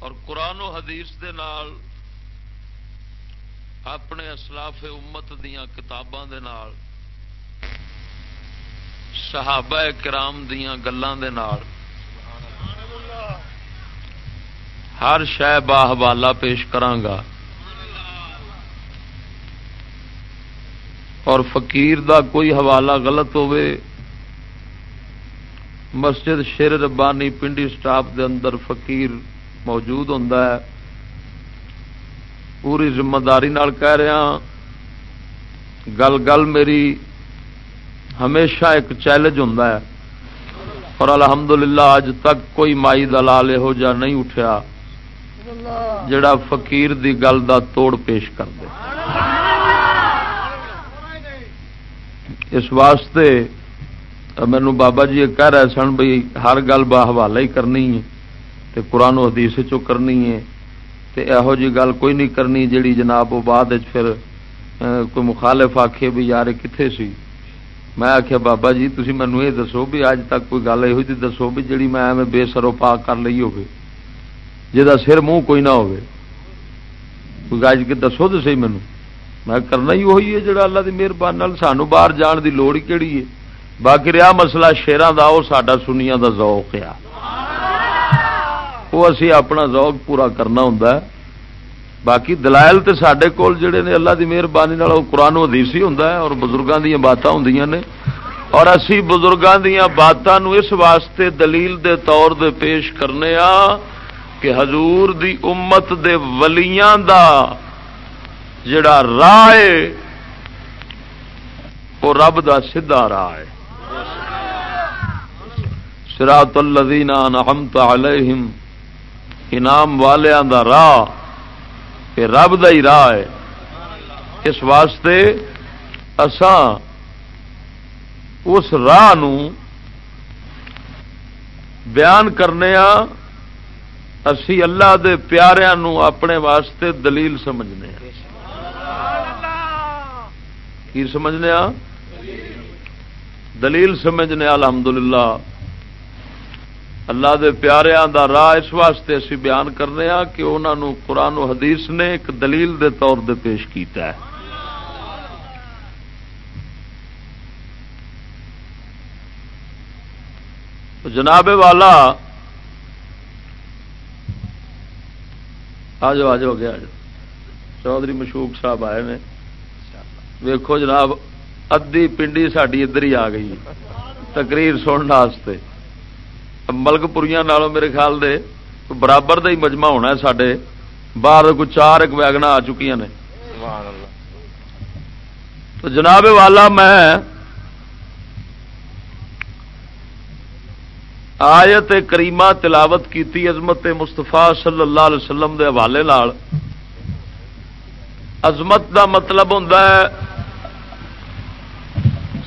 اور قرآن و حدیث دے نال، اپنے اسلاف امت دیاں کتاباں دے نال، صحابہ کرام دیاں گلاں دے نال، ہر شہ با حوالہ پیش کرانگا۔ اور فقیر دا کوئی حوالہ غلط ہوئے مسجد شیر ربانی پنڈی سٹاف دے اندر فقیر موجود ہوں پوری ذمہ داری نال کہہ رہا ہاں، گل گل میری ہمیشہ ایک چیلنج ہوں اور الحمدللہ اج تک کوئی مائی دلال یہو جا نہیں اٹھیا جڑا فقیر دی گل دا توڑ پیش کر دے۔ اس واسطے مینو بابا جی کہہ رہے سن بھائی ہر گل با حوالہ ہی کرنی ہے۔ تے قرآن و حدیث چو کرنی ہے۔ تے یہو جی گل کوئی نہیں کرنی جیڑی جناب وہ بعد پھر کوئی مخالف آخے بھی یار کتنے سی۔ میں آخیا بابا جی تھی مینو یہ دسو بھی اج تک کوئی گل یہ جی دسو بھی جی میں بے سرو پا کر لی ہو جا سر منہ کوئی نہ ہو گج کے دسو تو سی مینو میں کرنا ہی وہی ہے جڑا اللہ کی مہربانی سانو باہر جان کی لوڑ ہی کہڑی ہے۔ باقی رہا مسئلہ شیران کا وہ سڈا سنیا کا ذوق آ وہ اسی اپنا ذوق پورا کرنا ہوں باقی دلائل تو سڈے کول جڑے نے اللہ کی مہربانی قرآن ادیسی ہوں اور بزرگوں دیا بات ہوں نے اور اسی بزرگوں دیا باتوں اس واسطے دلیل دے طور دے پیش کرنے آ کہ حضور دی امت دے ولیاں دا جڑا راہ وہ رب دا سیدھا راہ ہے سراط الذین انعمت علیہم انعام والیاں دا راہ کہ رب دا ہی راہ ہے۔ اس واسطے اساں اس راہ نو بیان کرنے اسی اللہ دے پیاریاں نو اپنے واسطے دلیل سمجھنے کی سمجھنے دلیل سمجھنے الحمدللہ۔ اللہ دے پیاریاں دا راہ اس واسطے اسی بیان کرنے ہاں کہ انہوں نے قرآن و حدیث نے ایک دلیل دے طور دے پیش کیتا ہے۔ جناب والا، آ جاؤ آ جاؤ گیا چودھری مشوق صاحب آئے نے۔ ویکو جناب ادی پنڈی ساری ادھر ہی آ گئی۔ تقریر سننے ملک پوریا میرے خیال دے برابر دا ہی مجمع ہونا ہے سڈے باہر کوئی چار ایک ویگنا آ چکی نے تو جناب والا میں آیت کریمہ تلاوت کی عظمت مستفا صلی اللہ علیہ وسلم دے حوالے عظمت دا مطلب ہوں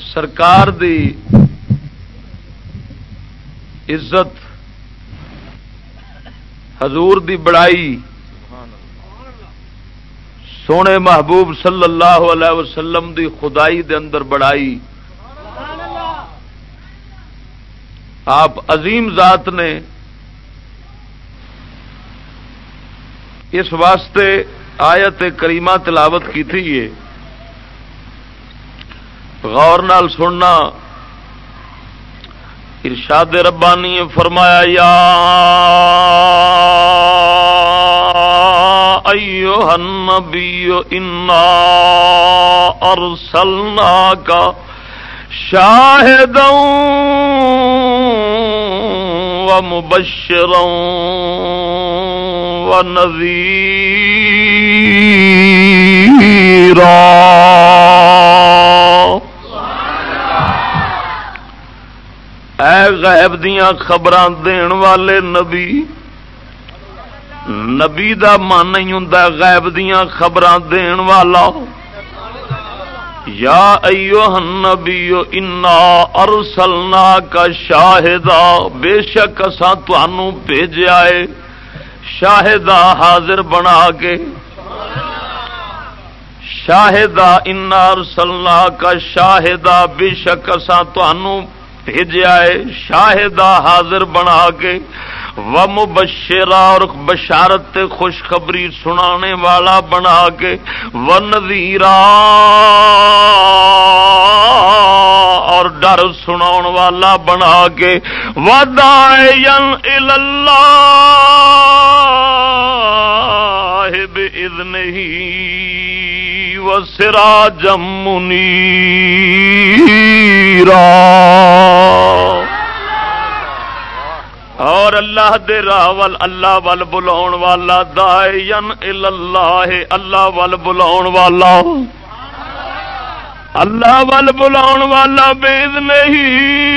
سرکار دی عزت، حضور دی بڑائی، سونے محبوب صلی اللہ علیہ وسلم دی خدائی دے اندر بڑائی۔ آپ عظیم ذات نے اس واسطے آیت کریمہ تلاوت کی تھی یہ۔ غور نال سننا ارشاد ربانی فرمایا یا ایوہ النبی انا ارسلناک شاہدا ومبشرا ونذیرا اے غیب دیاں خبر دین والے نبی نبی دا من نہیں ہوں غیب دیاں خبر دین والا۔ یا ایو نبی انا ارسلنا کا شاہدا بے شک اساں تانوں بھیجیا ہے شاہدا حاضر بنا کے۔ شاہدا انا ارسلنا کا شاہدا بے شک اساں تانوں بھیجا ہے شاہدہ حاضر بنا کے و مبشرا اور بشارت خوشخبری سنانے والا بنا کے و نذیرا اور ڈر سنا والا بنا کے ودائن اللہ و سرا جمنی اور اللہ دے راول اللہ ول بلاؤ والا دائن اللہ اللہ ول بلاؤ والا۔ اللہ ول بلاؤ والا بےد نہیں۔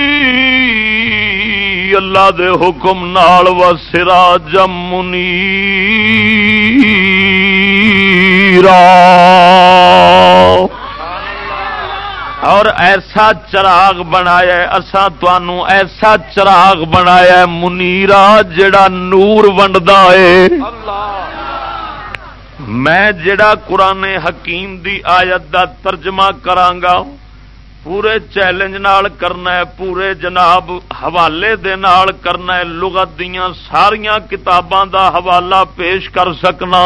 اللہ دے حکم نال و سرا جمنی اور ایسا چراغ بنایا اصا تنوع ایسا چراغ بنایا منیرا جڑا نور ونڈا ہے۔ میں جڑا قرآن حکیم دی آیت دا ترجمہ کرانگا پورے چیلنج نال کرنا ہے پورے جناب حوالے دے نال کرنا ہے لغت دیاں ساریاں کتاباں دا حوالہ پیش کر سکنا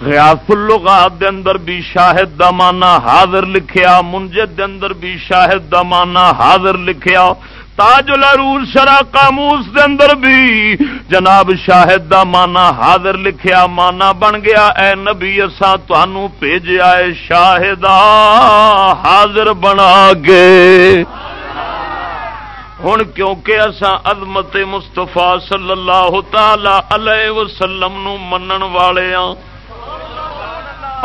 غیاث اللغات دے اندر بھی شاہد دا حاضر لکھیا منجد دے اندر بھی شاہد دا حاضر لکھیا تاج العروج شرا قاموس دے اندر بھی جناب شاہد دا مانا حاضر لکھیا مانا بن گیا۔ اے نبی، اساں تانوں بھیجیا اے شاہدا حاضر بنا گے ہن کیونکہ اساں عظمت مصطفی صلی اللہ تعالی علیہ وسلم نو منن والے ہاں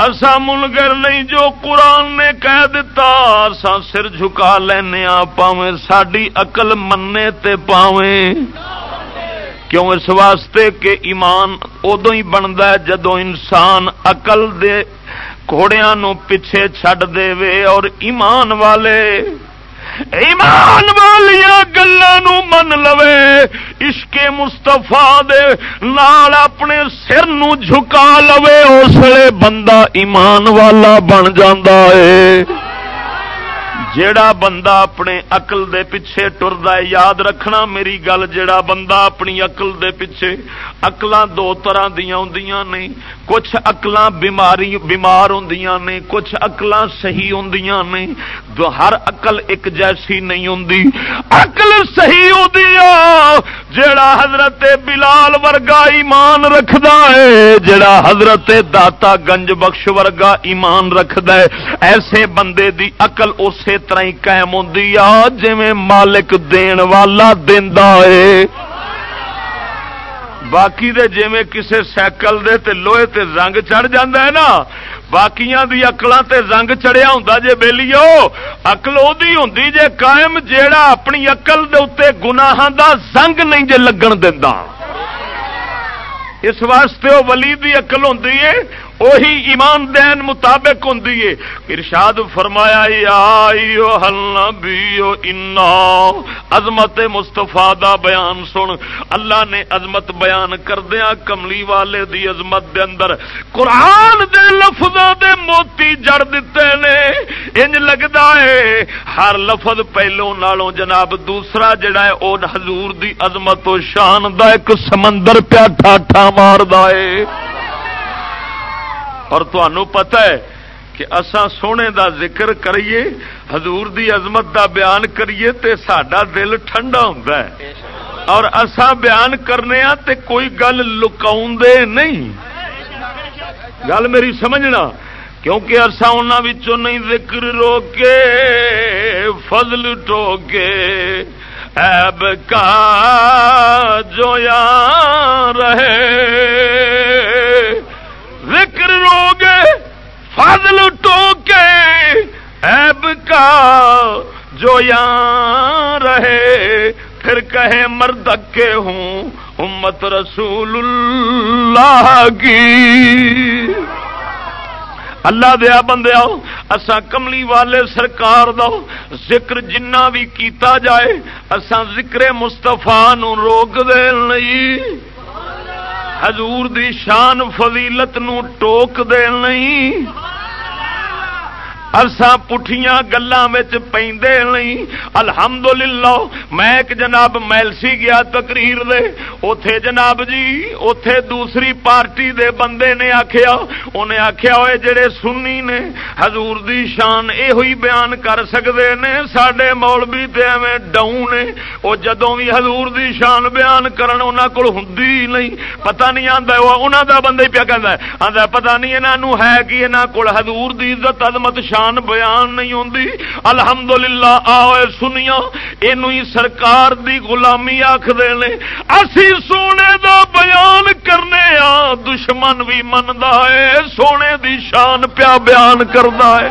اسا منگر نہیں جو قرآن نے کہہ دیتا اسا سر جھکا لینا پاویں، ساڈی اقل منے تے پاویں۔ کیوں اس واسطے کہ ایمان ادو ہی بنتا ہے جدو انسان اقل دے گھوڑیاں نو پیچھے چھڈ دے وے اور ایمان والے ایمان والیا گلوں من لو عشق مستفا دے نال اپنے سر نو جھکا لو اسلے بندہ ایمان والا بن جاندہ ہے۔ جیڑا بندہ اپنے اقل دے پیچھے ٹرد یاد رکھنا میری گل، جیڑا بندہ اپنی اقل دے پیچھے اقلاں دو طرح دیا ہوں نہیں کچھ اقلاں بیماری، بیمار ہوں نے، کچھ اقلاں صحیح ہوں نے ہر اقل ایک جیسی نہیں ہوں اقل صحیح ہوں جیڑا حضرت بلال ورگا ایمان رکھدا ہے، جیڑا حضرت داتا گنج بخش ورگا ایمان رکھدا ہے۔ ایسے بندے دی اقل اسی طرح ہی قائم ہوں جی مالک دین والا دینا ہے باقی دے جی کسے سائیکل دے تے لوہے تے رنگ چڑھ جاندہ ہے نا، باقیاں دی اکلاں تے رنگ چڑھیا ہوندا جے بیلیو۔ اکل اودی ہوندی جے قائم جیڑا اپنی اکل دے اوتے گناہاں دا زنگ نہیں جے لگن دیندا۔ اس واسطے وہ ولی دی اقل ہوں وہی ایمان دین مطابق ہوں ارشاد فرمایا عظمت مستفا دا بیان سن۔ اللہ نے عظمت بیان کردیا کملی والے دی عظمت دے اندر۔ قرآن دے لفظوں دے موتی جڑ دیتے نے۔ انج لگتا ہے، ہر لفظ پہلو نالوں جناب، دوسرا جڑا ہے او حضور دی عظمت و شان دا ایک سمندر پیا ٹھاٹھا مار دے اور تنوع پتا ہے کہ اسا سونے دا ذکر کریے، حضور دی عظمت دا بیان کریے تے ساڈا دل ٹھنڈا ہوتا ہے۔ اور اسا بیان کرنے ہاں تے کوئی گل لکاؤ نہیں۔ گل میری سمجھنا، کیونکہ اصا انہوں نہیں ذکر روکے، فضل ٹوکے۔ ایب کا جو یا رہے ذکر روگے فضل ٹوکے ایب کا جو یا رہے، پھر کہے مرد کے ہوں امت رسول اللہ کی۔ اللہ دیا بندے آؤ اسا کملی والے سرکار دو ذکر جنہ بھی کیتا جائے اسا ذکر مستفا نو روک دے نہیں۔ حضور دی شان فضیلت نو ٹوک دے نہیں۔ ارساں پٹھیاں گلوں میں پیندے نہیں۔ الحمدللہ، میں ایک جناب میلسی گیا تقریر دے۔ اوتھے جناب جی اوتھے دوسری پارٹی دے بندے نے آکھیا۔ انہیں آکھیا ہوئے جڑے سنی نے، حضور دی شان اے ہوئی بیان کر سکتے نے سڈے مولوی تے ایویں ڈاؤں نے۔ وہ جدوں بھی حضور دی شان بیان کرن انہاں کول ہوندی نہیں، پتہ نہیں آندا او انہاں دا بندہ ہی پیا کہندا ہے۔ آندا پتہ نہیں انہاں نو ہے کہ انہاں کول حضور دی عزت، عظمت، شان بیان نہیں ہوندی۔ الحمدللہ آؤ سنیا اینو ہی سرکار دی غلامی آکھدے نے۔ اسی سونے دا بیان کرنے آ، دشمن بھی مندا ہے، سونے دی شان پیا بیان کردا ہے۔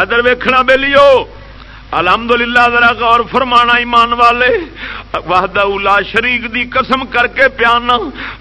ادر ویکھنا بے لیو الحمدللہ ذرا غور فرمانا ایمان والے، وحدہ اولا شریک دی قسم کر کے پیانا،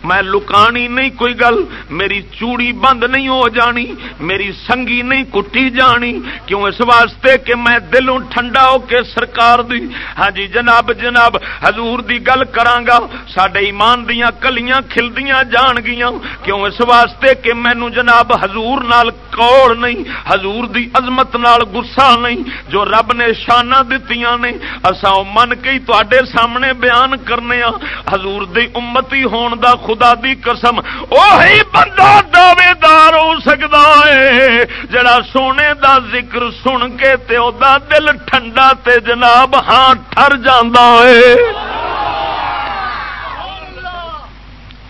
میں لکانی نہیں کوئی گل، میری چوڑی بند نہیں ہو جانی، میری سنگی نہیں کٹی جانی، کیوں اس واسطے کہ میں دلوں ٹھنڈا ہو کے سرکار دی ہاں جی جناب جناب، حضور دی گل کرانگا ساڈے ایمان دیاں کلیاں کھلدیاں جان گیاں، کیوں اس واسطے کہ مینو جناب حضور نال کوڑ نہیں، حضور دی عظمت نال گسا نہیں، جو رب نے شانہ دتیاں نے اسا من کے تے سامنے بیان کرنے ہاں حضور دی امتی ہون دا خدا دی قسم وہی بندہ دعوے دار ہو سکتا ہے جڑا سونے دا ذکر سن کے تے او دا دل ٹھنڈا تے جناب ہاں ٹر جانا ہے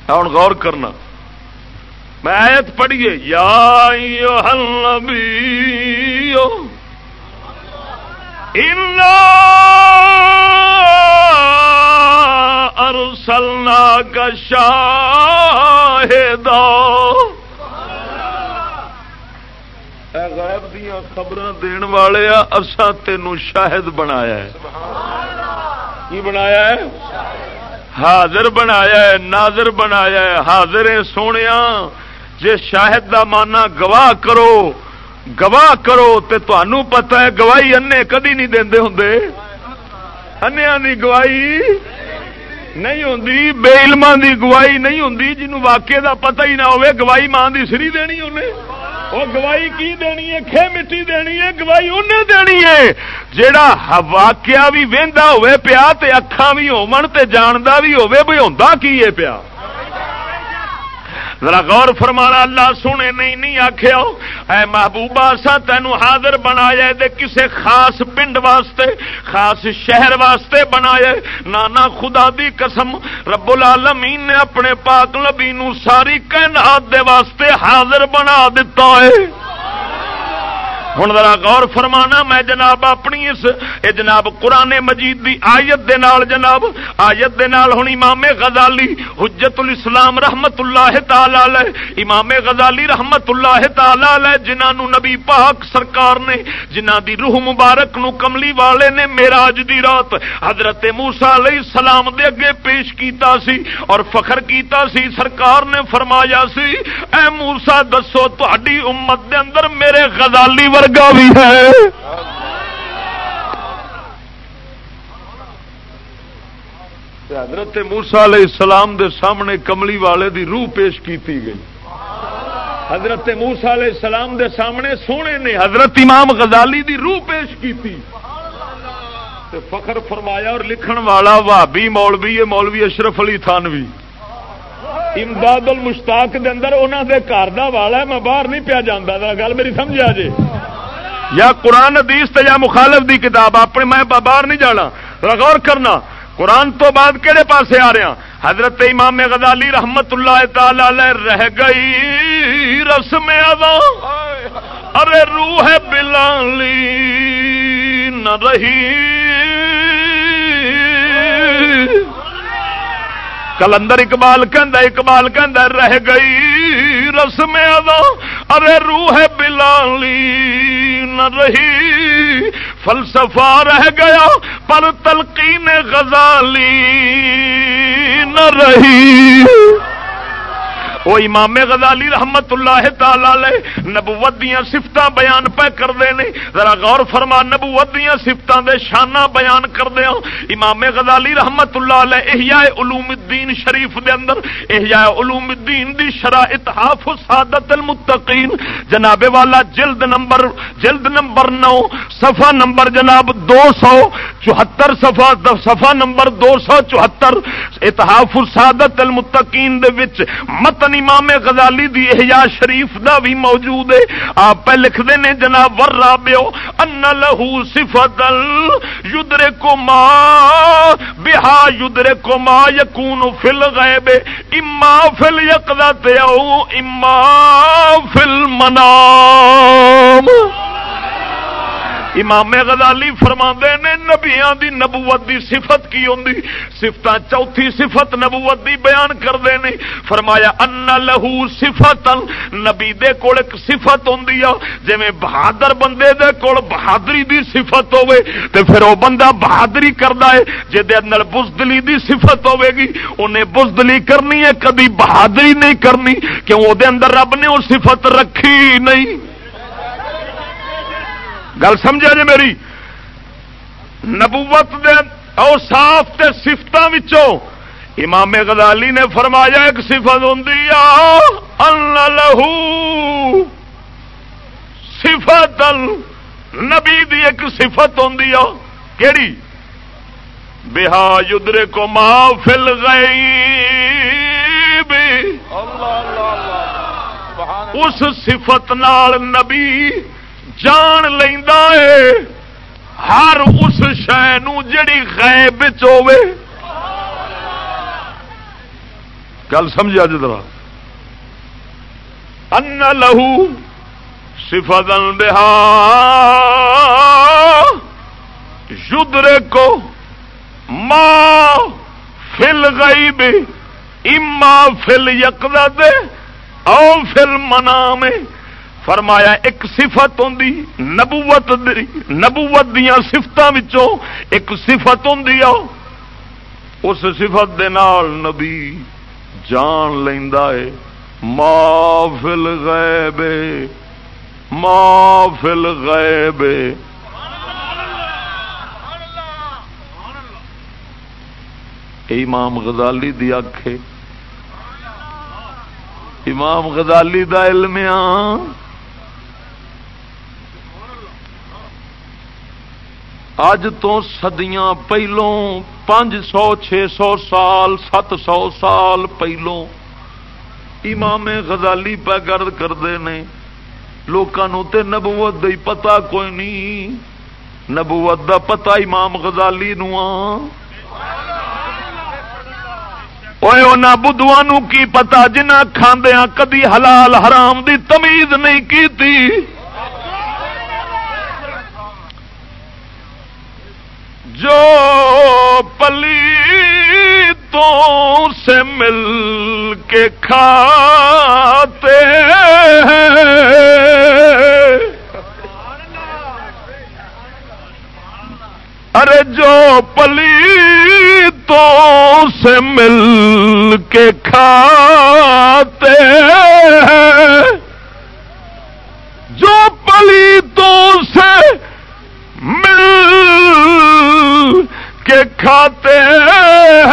ہوں غور کرنا میں آیت پڑھیے یا ارسلنا کا شاہد غیب دیا خبر دن والے اصا تین شاہد بنایا ہے۔ کی بنایا ہے؟ حاضر بنایا ہے ناظر بنایا ہے۔ حاضر سونے جے شاہد دا مانا گواہ کرو گواہ کرو تے تو پتا ہے، گواہی انے کدی نہیں دے ہوں انیا دی گواہی نہیں ہوں بے علم دی گواہی نہیں ہوں جنہوں واقعے دا پتہ ہی نہ ہوئے گواہی ماں دی سری دینی انہیں۔ وہ گواہی کی دینی ہے؟ کھے مٹی دینی ہے؟ گواہی انہیں دینی ہے۔ جیڑا واقعہ بھی وہدا ہوئے پیا تے اکھاں بھی ہومن تے جاندا بھی ہوئے بھی ہوندا کی ہے پیا؟ ذرا غور فرمانا، اللہ سونے نہیں نہیں آخیا اے محبوبہ سا تینو حاضر بنایا دے کسے خاص پنڈ واسطے، خاص شہر واسطے بنایا نانا خدا دی قسم، رب العالمین نے اپنے پاک نبی نو ساری کائنات دے واسطے حاضر بنا دیتا ہے۔ ہوں ذرا غور فرمانا، میں جناب اپنی اس، اے جناب قرآن مجید دی آیت دے نال جناب، آیت دے نال ہوں امام غزالی حجت الاسلام رحمت اللہ تعالی امام غزالی رحمت اللہ تعالی جنہوں نبی پاک سرکار نے جنہ دی روح مبارک نو کملی والے نے میراج دی رات حضرت موسا علیہ السلام دے اگے پیش کیتا سی اور فخر کیتا سی، سرکار نے فرمایا سی، اے موسا دسو تھی امت دے اندر میرے غزالی ور ورگا بھی ہے۔ حضرت موسا علیہ السلام دے سامنے کملی والے دی روح پیش کی گئی۔ حضرت موسا علیہ السلام دے سامنے سونے نے حضرت امام غزالی دی روح پیش کی فخر فرمایا اور لکھن والا بھابی مولوی مولوی اشرف علی تھانوی۔ امداد المشتاق دے اندر انہوں دے گھر کا والا ہے، میں باہر نہیں پیا جانا گل میری سمجھا جی؟ یا قرآن حدیث تے یا مخالف دی کتاب، اپنے میں باہر نہیں جانا۔ غور کرنا، قرآن تو بعد کہڑے پاسے آ رہا حضرت امام غزالی رحمت اللہ تعالی رہ گئی رسم ادا ارے روح بلالی نہ رہی۔ کلندر اقبال کہندا اقبال کہندا رہ گئی رسم ادا۔ ارے روح بلالی نہ رہی۔ فلسفہ رہ گیا، پر تلقین غزالی نہ رہی۔ وہ امام غزالی رحمت اللہ تعالی نبوت دیا سفت بیان پہ کرتے ہیں ذرا غور فرما، نبوت دیا سفتوں دے شانہ بیان کردیا ہاں۔ امام غزالی رحمت اللہ علیہ احیاء علوم الدین شریف دے اندر، احیاء علوم الدین دی شرائط حافظ سعادت المتقین۔ جناب والا جلد نمبر جلد نمبر نو، صفحہ نمبر جناب دو سو چوہتر، صفحہ صفحہ نمبر دو سو چوہتر۔ اتحاف السادت المتقین دے وچ متن امام غزالی دی احیاء شریف دا بھی موجود ہے۔ آپ پہ لکھ دینے جناب ور رابیو ان لہو صفت یدرکو ما بہا یدرکو ما یکون فی الغیب۔ اما فی الیقظت او اما فی المنام۔ امام غزالی فرما نے نبیاں دی نبوت دی صفت کی ہوں سفت چوتھی صفت نبوت دی بیان کرتے ہیں فرمایا، ان لہو صفت نبی دے کول ایک صفت ہوں جی بہادر بندے دے کول بہادری دی صفت ہوے تے پھر وہ بندہ بہادری کرتا ہے جہد بزدلی دی صفت ہوے گی انہیں بزدلی کرنی ہے، کدی بہادری نہیں کرنی، کیوں وہ اندر رب نے وہ صفت رکھی نہیں؟ گل سمجھا جی میری؟ نبوت دے او صاف تے امام غزالی نے فرمایا ایک صفت ہوں لہو۔ صفت نبی دی ایک صفت ہوں کیڑی؟ بہا یدرے کو ما فل گئی اس صفت نال نبی جان لینا ہے ہر اس شہ جڑی غیب ہوے گل سمجھا جی طرح ان لہو سفت بہا۔ یدرے کو ماں فل گئی بے اما فل یقدا دے او فل منا میں فرمایا ایک صفت ہوں نبوت نبوت دیا سفت ایک صفت ہوں اس صفت دے نال نبی جان لینا ہے ما فل غیب ما غیب امام غزالی دی اکھ امام غزالی دا علم اج تو سدیاں پہلوں پانچ سو چھ سو سال سات سو سال پہلوں امام غزالی پہ گرد کرتے ہیں لوگوں تے نبوت ہی پتا کوئی نہیں نبوت دا پتا امام غزالی نو بدھو کی پتا جنہ کھاندیاں کدی حلال حرام دی تمیز نہیں کی جو پلی تو سے مل کے کھاتے ارے جو پلی تو سے مل کے کھاتے جو پلی تو سے مل کے کھاتے ہیں۔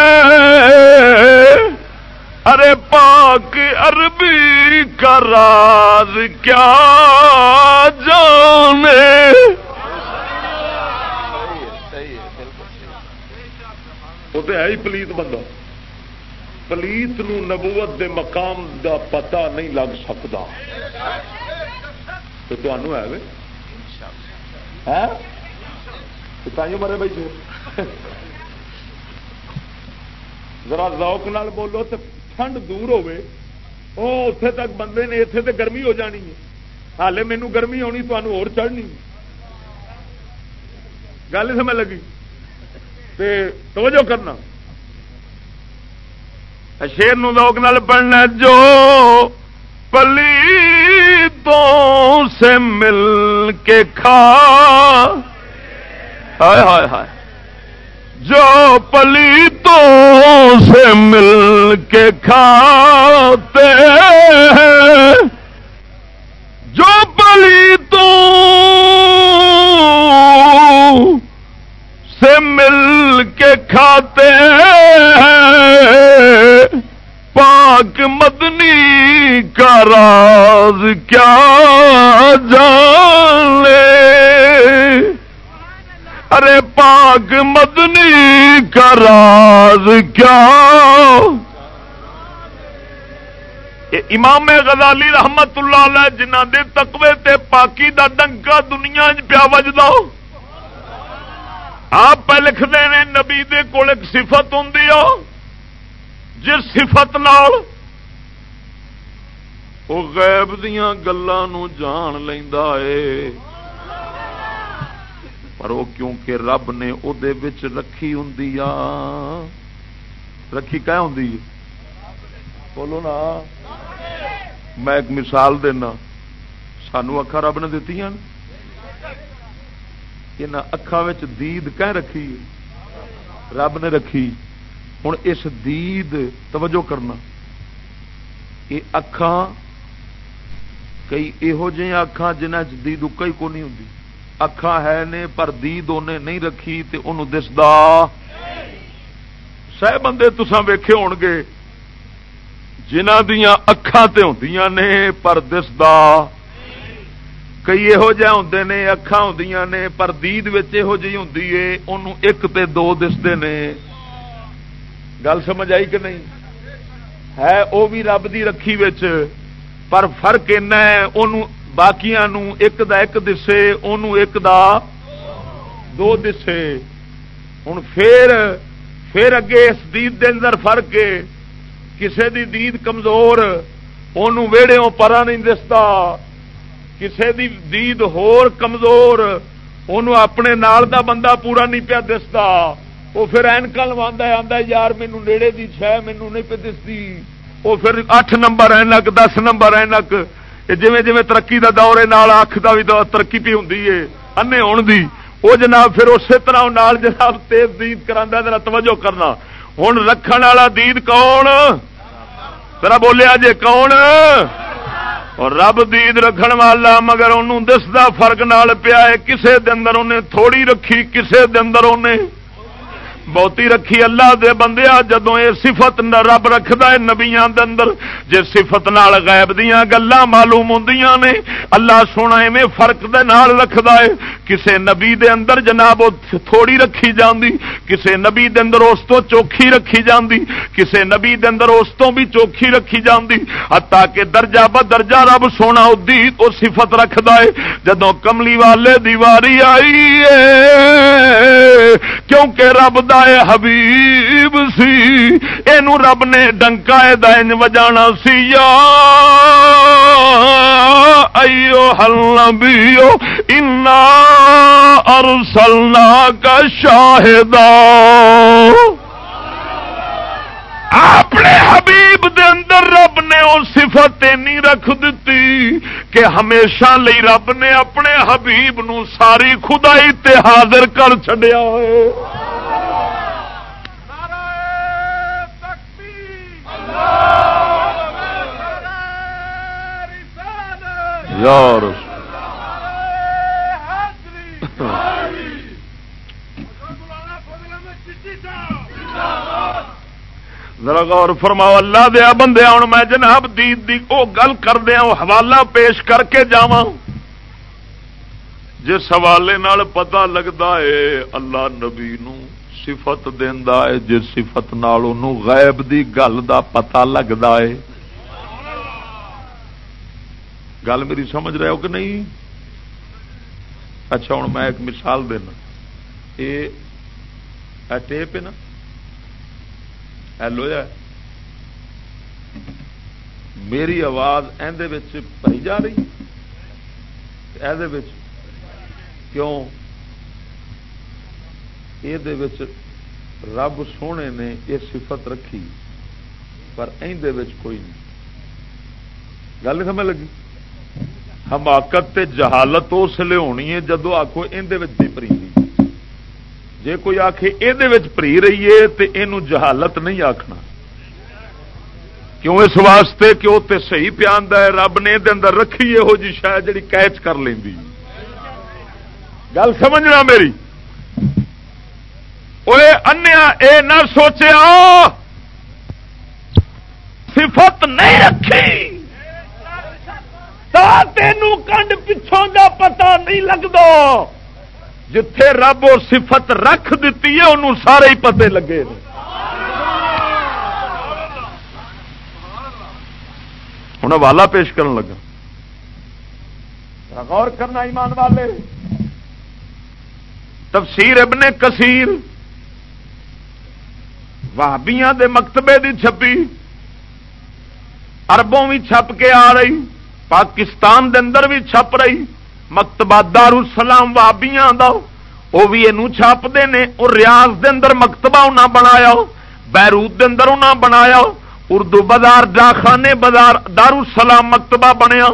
ارے پاک عربی کا راز کیا جانے؟ وہ تو ہے ہی پلیت بندہ۔ پلیت نو نبوت دے مقام دا پتہ نہیں لگ سکتا۔ تو تمہوں ہے ہاں؟ مرے بھائی ذرا ذوق نال بولو تو ٹھنڈ دور ہوے وہ اتے تک بندے نے اتنے تو گرمی ہو جانی ہے۔ ہالے مینو گرمی ہونی تمہیں اور چڑھنی گل سمجھ لگی؟ توجہ کرنا۔ شیر نو ذوق نال پڑھنا جو پلی تو سے مل کے کھا۔ ہائے ہائے ہائے۔ جو پلیتوں سے مل کے کھاتے ہیں، جو بلی تو سے مل کے کھاتے ہیں۔ پاک مدنی کا راز کیا جانے؟ ارے پاک مدنی کا راز کیا؟ امام غزالی رحمت اللہ علیہ جنہ دے تقوی تے پاکی دا ڈنکا دنیا پیا وجدا۔ آپ پہ لکھتے ہیں نبی دے کول ایک صفت ہوں جس صفت نال وہ غیب دیا گلوں جان لینا ہے پر وہ کیونکہ رب نے وہ رکھی ہوں رکھی کیا ہوں بولو نا۔ میں ایک مثال دینا۔ سانو اکھا رب نے دیتی ہیں۔ ان اکھان دید کہ رکھی رب نے رکھی۔ ہوں اس دید توجہ کرنا۔ یہ اکھان کئی یہو جہاں اکھان جنہ دید اکا ہی کو نہیں ہوں اکھان ہے نے پر دید انہیں نہیں رکھی تے انہوں دسدا سہ بندے تسان ویکھے ہون گے جنہ دیا اکھان تے ہوندیاں نے پر دسدا کئی یہو جہ ہوں نے اکھان ہوں نے پر دید یہو جی ہوں انہوں ایک تے دو دستے نے گل سمجھ آئی کہ نہیں ہے وہ بھی رب دی رکھی وچ پر فرق اینا ہے باقیا ایک دا ایک دسے ان ایک دا دو دسے ہوں پھر پھر اگے اس دید دے اندر فرق ہے کسے دی دید کمزور ان پرا نہیں دستا کسے دی دید ہور کمزور اپنے نال دا بندہ پورا نہیں پیا دستا وہ پھر اینک لوا آدھا یار مینو نیڑے دی چھ مینو نہیں پہ دستی وہ پھر اٹھ نمبر اینک دس نمبر اینک جی جی ترقی کا دور ہے اکھ کا بھی ترقی پی ہوں انے ہون دی۔ وہ جناب پھر اسی طرح نال جناب تیز دید کرا توجہ کرنا۔ ہوں رکھ والا دید کون؟ ترا بولیا جے کون؟ اور رب دید رکھن والا، مگر انہوں دستا فرق نال پیا ہے، کسے دے اندر انہیں تھوڑی رکھی، کسے دے اندر انہیں بہتی رکھی اللہ دے بندے جدو یہ سفت رب رکھد ہے نبیا جی سفت نال غائب دیا گلا معلوم ہوں نے، اللہ سونا میں فرق دے نال رکھد ہے، کسے نبی دے اندر جناب تھوڑی رکھی جاندی، کسے نبی دے اندر اس تو چوکھی رکھی جاندی، کسے نبی دے اندر اس تو بھی چوکھی رکھی جاندی حتا کہ درجہ ب درجہ رب سونا ادی وہ سفت رکھد ہے جدو کملی والے دیواری آئی ہے کیونکہ رب دا حبیب سی یہ رب نے ڈنکا دین وجانا سی، یا ایو حل انا ارسلنا کا شاہدہ اپنے حبیب دے اندر رب نے وہ صفت نہیں رکھ دیتی کہ ہمیشہ لی رب نے اپنے حبیب نو ساری خدائی تے حاضر کر چڈیا ہوئے۔ یار ذرا غور فرماؤ، اللہ دیا بندے ہوں میں جناب دید دی او گل کر دیا حوالہ پیش کر کے جا جس حوالے نال پتا لگتا ہے اللہ نبی نو صفت دینا ہے جس صفت نال غیب دی گل دا پتا لگتا ہے گل میری سمجھ رہے ہو کہ نہیں؟ اچھا ہوں میں ایک مثال دینا۔ یہ ٹیپ ہے نا؟ ایلو میری آواز اندر پی جا رہی۔ کیوں؟ یہ رب سونے نے یہ صفت رکھی، پر اندر کوئی نہیں۔ گل سمجھ لگی؟ حماقت تے جہالت اس لیے ہونی ہے جدو آخو اندر پری جے کوئی آخ یہ پری رہی ہے تو یہ جہالت نہیں آخنا کیوں اس واسطے کہ وہ تو صحیح پیاند ہے، رب نے اندر رکھی یہو جی شاید جی کیچ کر لینی گل سمجھنا میری؟ انیا اے نہ سوچیا، صفت نہیں رکھی۔ تین کنڈ پچھوں کا پتا نہیں لگتا جتھے رب اور صفت رکھ دیتی ہے انہوں سارے ہی پتے لگے ہوں والا پیش کرن لگا۔ غور کرنا ایمان والے۔ تفسیر ابن کثیر۔ وابیاں دے مکتبے دی چھپی۔ اربوں بھی چھپ کے آ رہی۔ پاکستان دے اندر بھی چھپ رہی۔ مکتبہ دار السلام وابیاں دا۔ وہ بھی یہ چھاپتے ہیں اور ریاض دے اندر مکتبہ انہاں بنایا۔ بیروت دے اندر انہاں بنایا۔ اردو بازار ڈاخانے بازار دار السلام مکتبہ بنیا۔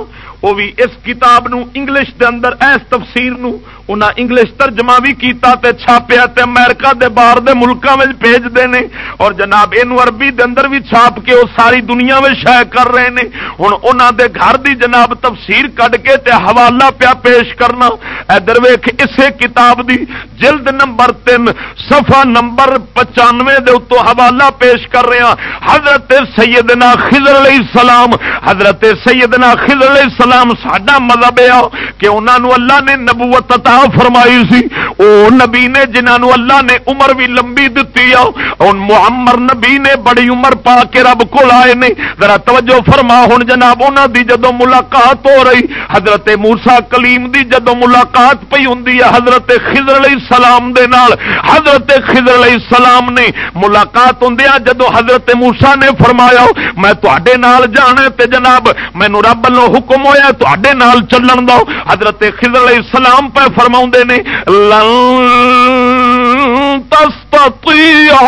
وہ بھی اس کتاب نو، انگلش دے اندر اس تفسیر نو۔ انہاں انگلش ترجمہ بھی کیتا تے چھاپیا تے امریکہ دے باہر دے ملکاں وچ بھیج دے نے۔ اور جناب، اینو عربی دے اندر بھی چھاپ کے او ساری دنیا وچ شائع کر رہے نے۔ ہن انہاں دے گھر دی جناب تفسیر کڈ کے تے حوالہ پیا پیش کرنا۔ ادھر ویکھ، اسے کتاب دی جلد نمبر 3 صفحہ نمبر 95 دے اتوں حوالہ پیش کر رہے ہیں حضرت سیدنا خضر علیہ السلام، حضرت سیدنا خضر علیہ السلام، ساڈا مذہب ہے کہ انہاں نو اللہ نے نبوت عطا فرمائی سی، او نبی نے جنہوں اللہ نے عمر بھی لمبی دتی ان معمر نبی نے بڑی عمر پا کے رب کو آئے نے۔ ذرا توجہ فرما ہوں جناب انہوں دی جدو ملاقات ہو رہی، حضرت موسا کلیم دی جدو ملاقات پی ہوں حضرت خضر علیہ السلام دے نال۔ حضرت خضر علیہ السلام نے ملاقات ہوں جدو حضرت موسا نے فرمایا، میں تے نال جانا تے جناب مینو رب لو حکم ہوا تے نال چلن دو۔ حضرت خضر علیہ السلام پہ فرما نے لن تستطيع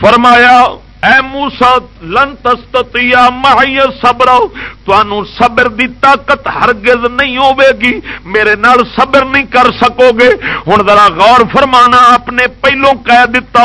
فرمایا اے موسا لن تستطيع معي صبرا تنوع صبر دی طاقت ہرگز نہیں ہوے گی میرے نال صبر نہیں کر سکو گے ہوں ذرا غور فرمانا، آپ نے پہلو کہہ دیتا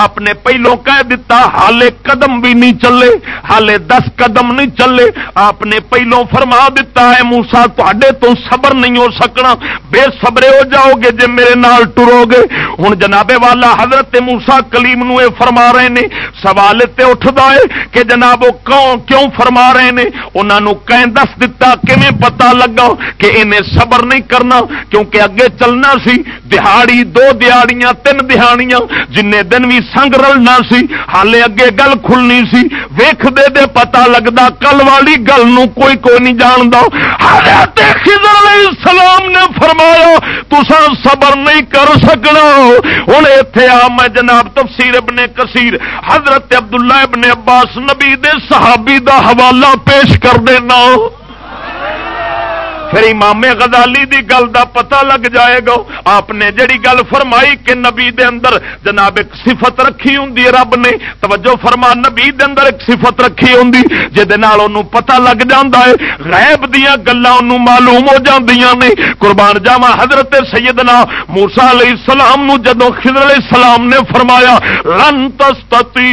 آپ نے پہلو کہہ دیتا حالے قدم بھی نہیں چلے، حالے دس قدم نہیں چلے۔ آپ نے پہلو فرما دیتا ہے موسا تے تو صبر نہیں ہو سکنا۔ بے صبرے ہو جاؤ گے جے میرے نال ٹرو گے ہوں جنابے والا حضرت موسا کلیم نو فرما رہے ہیں سوال تے اٹھتا ہے کہ جناب وہ کیوں کیوں فرما رہے ہیں انہوں دس دتا پتا لگا کہ انہیں صبر نہیں کرنا؟ کیونکہ اگے چلنا سی، دہاڑی، دو دیہڑیاں تین دہاڑیاں جن دن بھی سنگ رلنا سی، حالے اگے گل کھلنی سی۔ ویخ دے دے پتا لگتا کل والی گل نو کوئی کوئی نہیں جانتا علیہ السلام نے فرمایا تسا صبر نہیں کر سکنا۔ ہوں اتے آ میں جناب تفسیر ابن کثیر، حضرت عبداللہ ابن عباس نبی دے صحابی دا حوالہ پیش کر دینا۔ پھر امام غزالی دی گل دا پتہ لگ جائے گا۔ آپ نے جڑی گل فرمائی کہ نبی دے اندر جناب ایک صفت رکھی ہوں رب نے، توجہ فرما، نبی دے اندر ایک صفت رکھی ہوں جہد پتہ لگ جاندہ ہے۔ غیب دیا گلا معلوم ہو جاندیاں نے۔ قربان جاوا حضرت سیدنا موسا علیہ السلام نو جدو خضر علیہ السلام نے فرمایا، لن تستی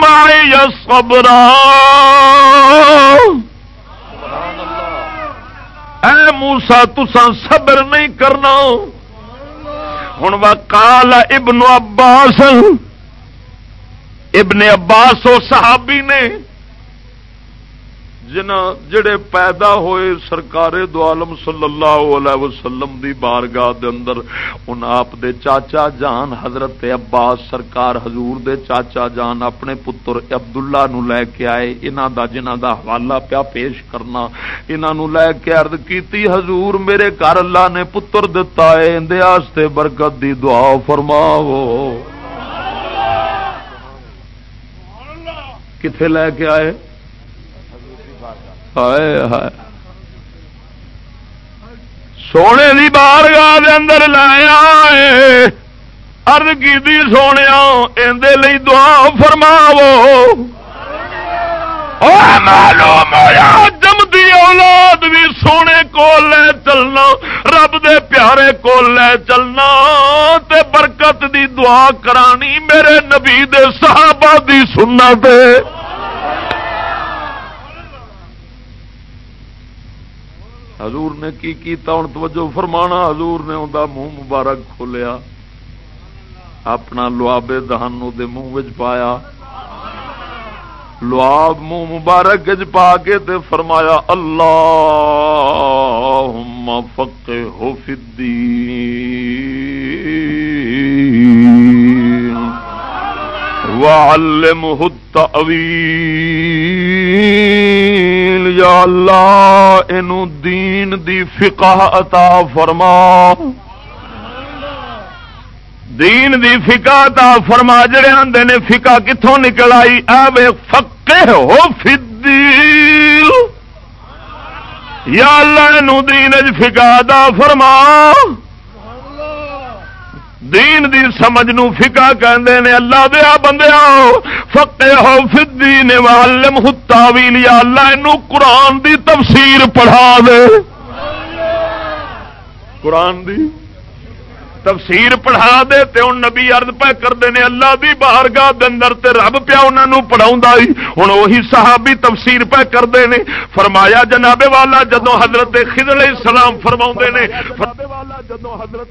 مائی صبرا اے موسا تسان صبر نہیں کرنا۔ ہوں وکال ابن عباس۔ ابن عباس وہ صحابی نے جنا جڑے پیدا ہوئے سرکار دو عالم صلی اللہ علیہ وسلم دی بارگاہ دے اندر، ان آپ دے چاچا جان حضرت عباس سرکار حضور دے چاچا جان اپنے پتر عبداللہ نو لے کے آئے انہ دا جنہ دا حوالہ پیا پیش کرنا۔ انہ نو لے کے عرض کیتی، حضور میرے گھر اللہ نے پتر دتا ہے، اندے آستے برکت دی دعا فرماو کتنے لے کے آئے؟ سونے کی بار گاہ اندر لایا ارد کی سونے اندر دعا فرماو معلوم ہوا جمدی اولاد بھی سونے کو لے چلنا، رب دے پیارے کو لے چلنا۔ تے برکت دی دعا کرانی میرے نبی دے صحابہ دی سننا دے حضور نے کی کیتا؟ ہوں توجہ فرمانا، حضور نے انہوں منہ مبارک کھولیا۔ اپنا لوابے دہن دے منہ پایا۔ لواب منہ مبارک پا کے تے فرمایا اللہ فقہ ہو فدی وعلمه التأویل یا اللہ انو دین دی فقہ عطا فرما۔ دین دی فقہ عطا فرما، جڑے آندے نے فقہ کتھوں نکل آئی، اے فقہ ہو فی الدین۔ یا اللہ انو دین اج فقہ عطا فرما۔ دین دی سمجھ نو فکا کہندے نے، اللہ دیا بندے آؤ فقے ہو فدی نے والم ہتاویل یا اللہ انو قرآن دی تفسیر پڑھا دے۔ قرآن دی تفسیر پڑھا دے تے ان نبی عرض پہ کرتے ہیں اللہ دی بارگاہ دے اندر تے رب پیا انہوں پڑھاؤں ہوں وہی صحابی تفسیر پہ کرتے ہیں فرمایا جناب والا جدو حضرت خضر علیہ السلام فرما نے والا جدو حضرت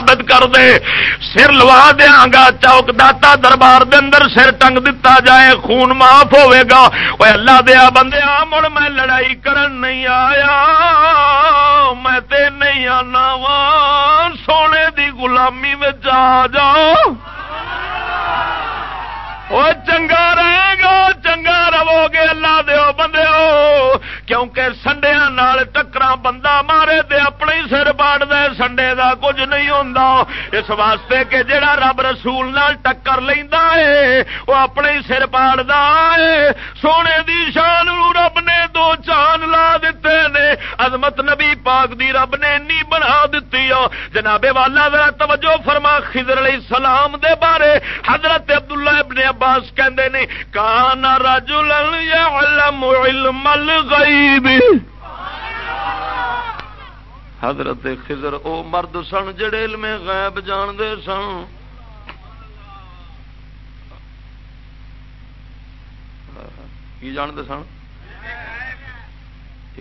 ثابت کر دے۔ سر لوا دیا گا، چوک داتا دربار دے اندر سر ٹنگ دتا جائے، خون معاف ہوے گا۔ وہ اللہ دیا بندے مڑ میں لڑائی کرن نہیں آیا۔ میں تے نہیں آنا وا، سونے دی غلامی میں جا۔ جاؤ چنگا رہے گا، چنگا رہو گے اللہ دیو بندے کیونکہ سنڈیا ٹکرا بندہ مارے دے اپنے ہی سر پاڑ دے سنڈے دا کچھ نہیں ہوتا اس واسطے کہ جڑا رب رسول نال ٹکر لینا ہے، وہ اپنے ہی سر پاڑ ہے۔ سونے دی شان رب نے دو چان لا دیتے نے۔ عظمت نبی پاک دی رب نے نی بنا دیتی ہو جنابے والا، ذرا توجہ فرما، خضر علیہ السلام دے بارے۔ حضرت عبداللہ ابن عباس کہندے نے، کان رجل يعلم علم الغیب. حضرت خضر او مرد سن جڑے علم غیب جان دے سن۔ کی جان سن؟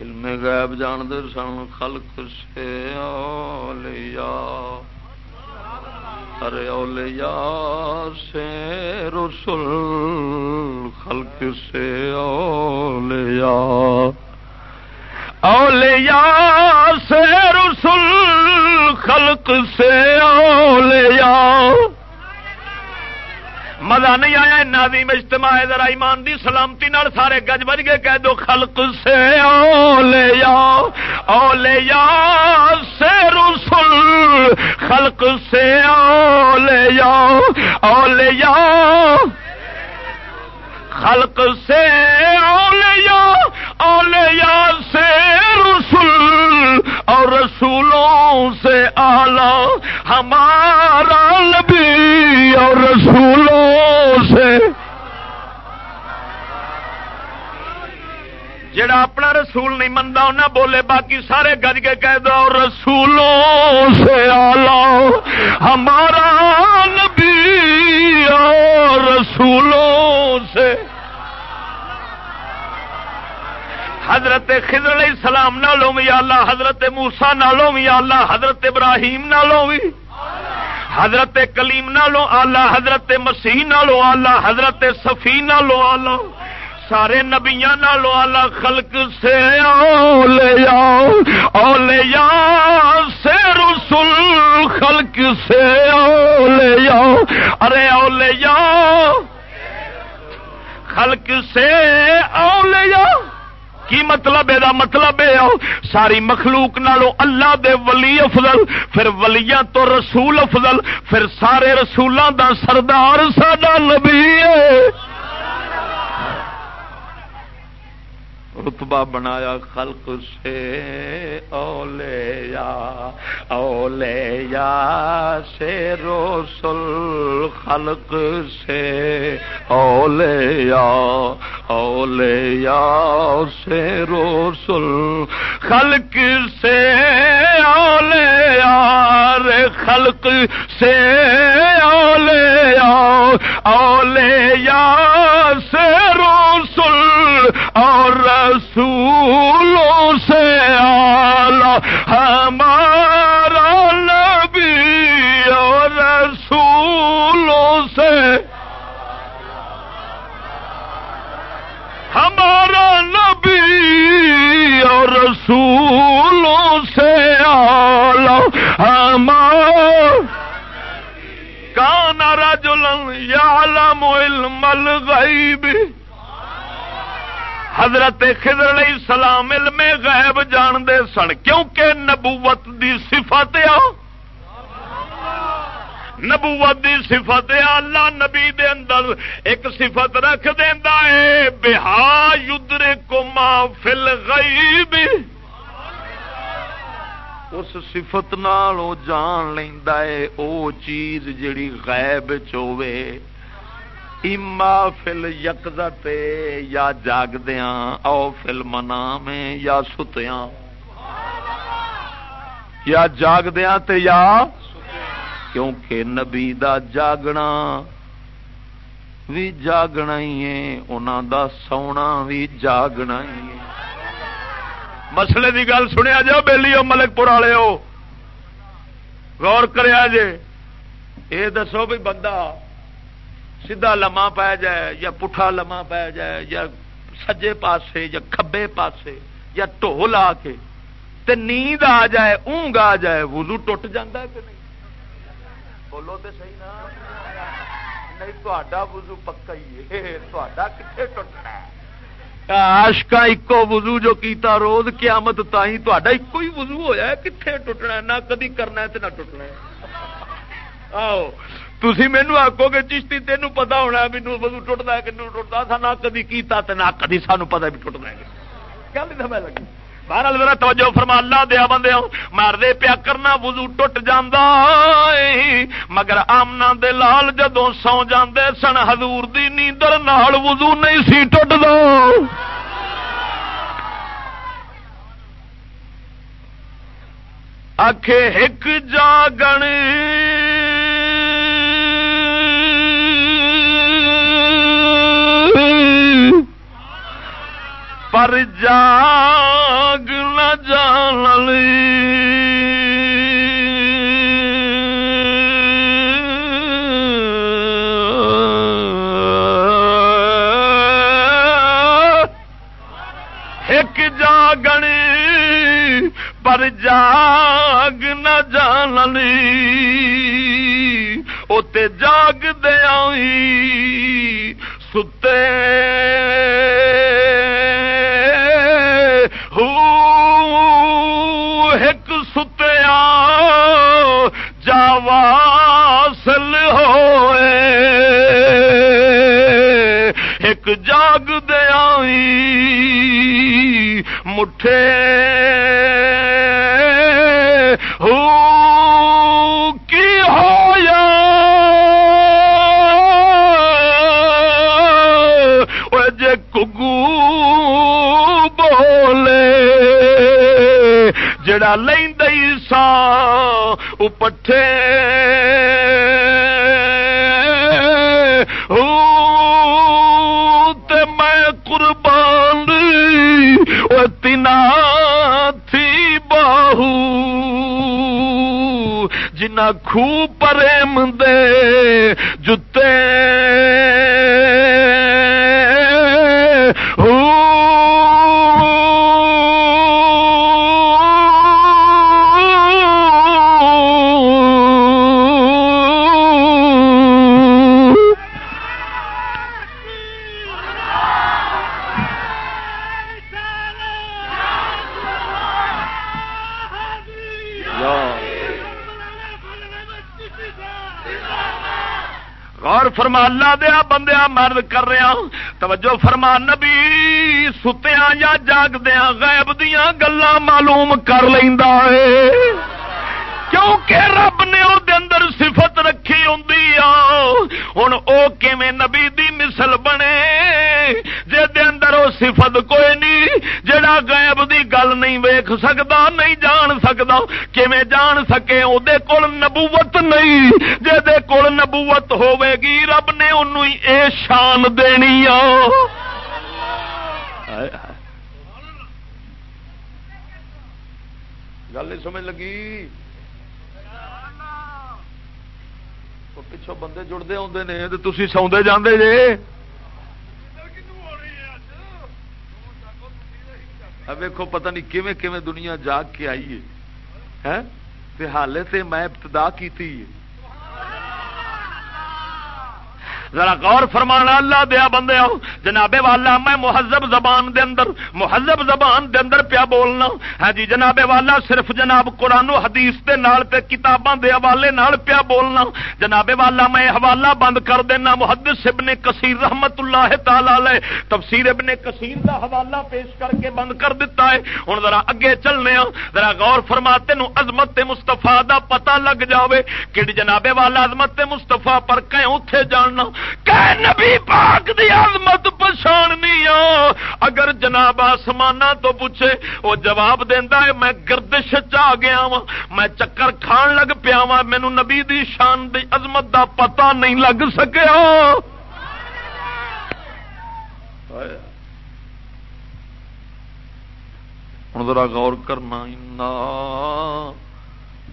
علم غیب جان دے سن، خلق سے اولیاء۔ ارے اولیاء سے رسول خلق سے اولیاء۔ اولیاء سے رسول خلق سے اولیاء۔ مزہ نہیں آیا نادیم اجتماع ذرا ایمان دی سلامتی نال سارے گج بج گئے، کہہ دو خلق سے اولیاء اولیاء سے رسل، خلق سے اولیاء اولیاء خلق سے اولیاء اولیاء سے رسول اور رسولوں سے آلہ ہمارا نبی اور رسولوں سے۔ جڑا اپنا رسول نہیں منتا انہیں بولے، باقی سارے گج کے کہہ دو، رسولوں سے آلہ ہمارا نبی اور رسولوں سے۔ حضرت خضر علیہ السلام نالوں بھی اللہ، حضرت موسا نالوں بھی اللہ، حضرت ابراہیم نالوں بھی۔ حضرت کلیم نالوں آلہ حضرت مسیح نالوں آلہ حضرت سفی نالوں آلہ سارے نبیا نالوں آلہ خلق سے اولیاء اولیاء سے رسول، خلق سے اولیاء۔ ارے اولیاء، خلق سے اولیاء۔ کی مطلب یہ مطلب یہ ساری مخلوق نالو اللہ دے ولی افضل، پھر ولیاں تو رسول افضل، پھر سارے رسولوں دا سردار ساڈا نبی ہے۔ رتبہ بنایا خلق سے، اولیاء اولیاء سے رسول خلق سے، اولیاء اولیاء سے رسول خلق سے، اولیاء رے خلق سے، اولیاء اولیاء سے رسول، اور رسولوں سے آلہ ہمارا نبی اور رسولوں سے۔ ہمارا نبی اور رسولوں سے آلہ ہمارا۔ کان رجل یعلم علم الغیب۔ حضرت خضر علیہ السلام علم غیب جان دے سن، کیونکہ نبوت دی صفت آ نبوت دی صفت اللہ نبی دے اندر ایک صفت رکھ دینا ہے، بہا یدر کو ما فل غیب۔ اس صفت نال جان لینا ہے، او چیز جڑی غیب چوے اما فل یکزت یا جاگدیا او فل منا میں یا ستیا یا جاگدیا تے یا کیونکہ نبی دا جاگنا بھی جاگنا ہی ہے انہوں دا سونا بھی جاگنا ہی ہے۔ مسئلے دی گل سنیا جاؤ بہلی ہو ملک پور والے ہو غور کریا جے یہ دسو بھی بندہ سیدھا لما پی جائے، یا پٹھا لما پی جائے، یا سجے پاسے، یا کھبے پاسے، یا ٹول آ کے تے نیند آ جائے، اونگ آ جائے، وضو ٹوٹ جاتا ہے کہ نہیں؟ بولو تو صحیح نا۔ نہیں تا وضو پکا ہی ہے کتنے ٹوٹنا آشکا ایکو وضو جو کیتا روز قیامت تھی تا ایکو ہی وضو ہویا ہے کتنے ٹوٹنا نہ کدی کرنا ہے نہ ٹوٹنا ہے۔ آؤ۔ تھی مینو آکو گے چشتی تینوں پتا ہونا مینو وضو ٹوٹتا ہے کہ ٹوٹتا تھا نہ کدی کیتا تے نہ کدی سانو پتا بھی ٹوٹنا ہے کیا سمجھ لگی بہرحال میرا توجہ فرما اللہ دیا بندے مارے پیا کرنا وضو ٹوٹ جاندہ مگر آمنا دے لال جدو سو جاندے سن حضور دی نیندر نال وضو نہیں سی ٹوٹ دو آخ ایک جاگن پر جاگ نہ جان ایک جاگن پر جاگ نہ جان اتے جاگ دیا ستے پٹھے تے میں قربان تنا تھی باہو جنا خو پریم رب نے انہوں اے شان دینی آ۔ گل نہیں سمجھ لگی۔ پچھو بندے جڑتے آتے ہیں تو تھی سوندے جاندے جے۔ ویکو پتہ نہیں کیویں کیویں دنیا جاگ کے آئی ہے۔ ہاں؟ حالے تے میں ابتدا کی ذرا غور فرمانا اللہ دیا بندے آؤ۔ جناب والا، میں مہذب زبان دے اندر، مہذب زبان دے اندر پیا بولنا۔ ہاں جی جناب والا، صرف جناب قرآن و حدیث دے نال تے کتاباں دے حوالے نال پیا بولنا۔ جناب والا، میں حوالہ بند کر دینا۔ محدث ابن کثیر رحمت اللہ تعالی علیہ تفسیر ابن کثیر دا حوالہ پیش کر کے بند کر دیتا ہے۔ ہن ذرا اگے چلنے ہاں ذرا غور فرما، تینو عظمت مصطفی دا پتہ لگ جاوے۔ کہ جناب والا عظمت مصطفی پر کہیں اوتھے جاننا؟ کہ نبی پاک دی عظمت پچھاننی آ۔ اگر جناب آسمان تو پوچھے، وہ جواب دینا ہے، میں گردش چ گیا وا میں چکر کھان لگ پیا وا مینو نبی دی شان دی عظمت دا پتہ نہیں لگ سکیا۔ ہوں ذرا غور کرنا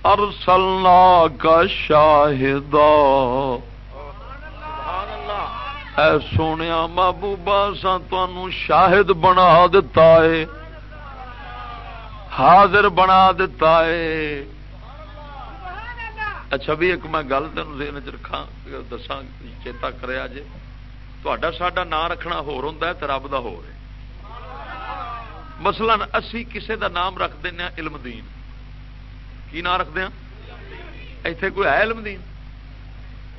ارسلنا کا شاہدہ اے سونے محبوبہ، سا تنوع شاہد بنا دتا ہے حاضر بنا دتا ہے اچھا بھی ایک میں گل تین دین چ رکھا دسا چیتا کریا جے۔ تا ساڈا نام رکھنا ہور ہوں تو رب کا ہو مثلا اسی کسے دا نام رکھ دینا علم دین۔ کی نام رکھتے ہیں ایتھے کوئی ہے علم دین؟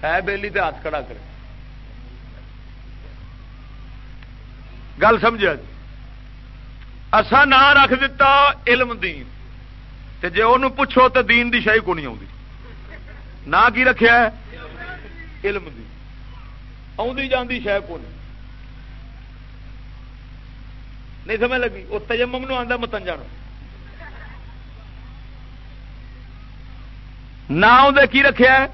ہے بیلی تے ہاتھ کھڑا کرے۔ گل سمجھا جی اسا نام رکھ دیتا علم دین۔ تے جے انہوں پوچھو تو دین دی شاہی کو نہیں آتی نہ کی رکھیا ہے؟ علم دی۔ آدھی جاندی شہ کو نہیں؟ نہیں سمجھ لگی؟ وہ تجمم نو آتا متن جانا۔ نہ کی رکھا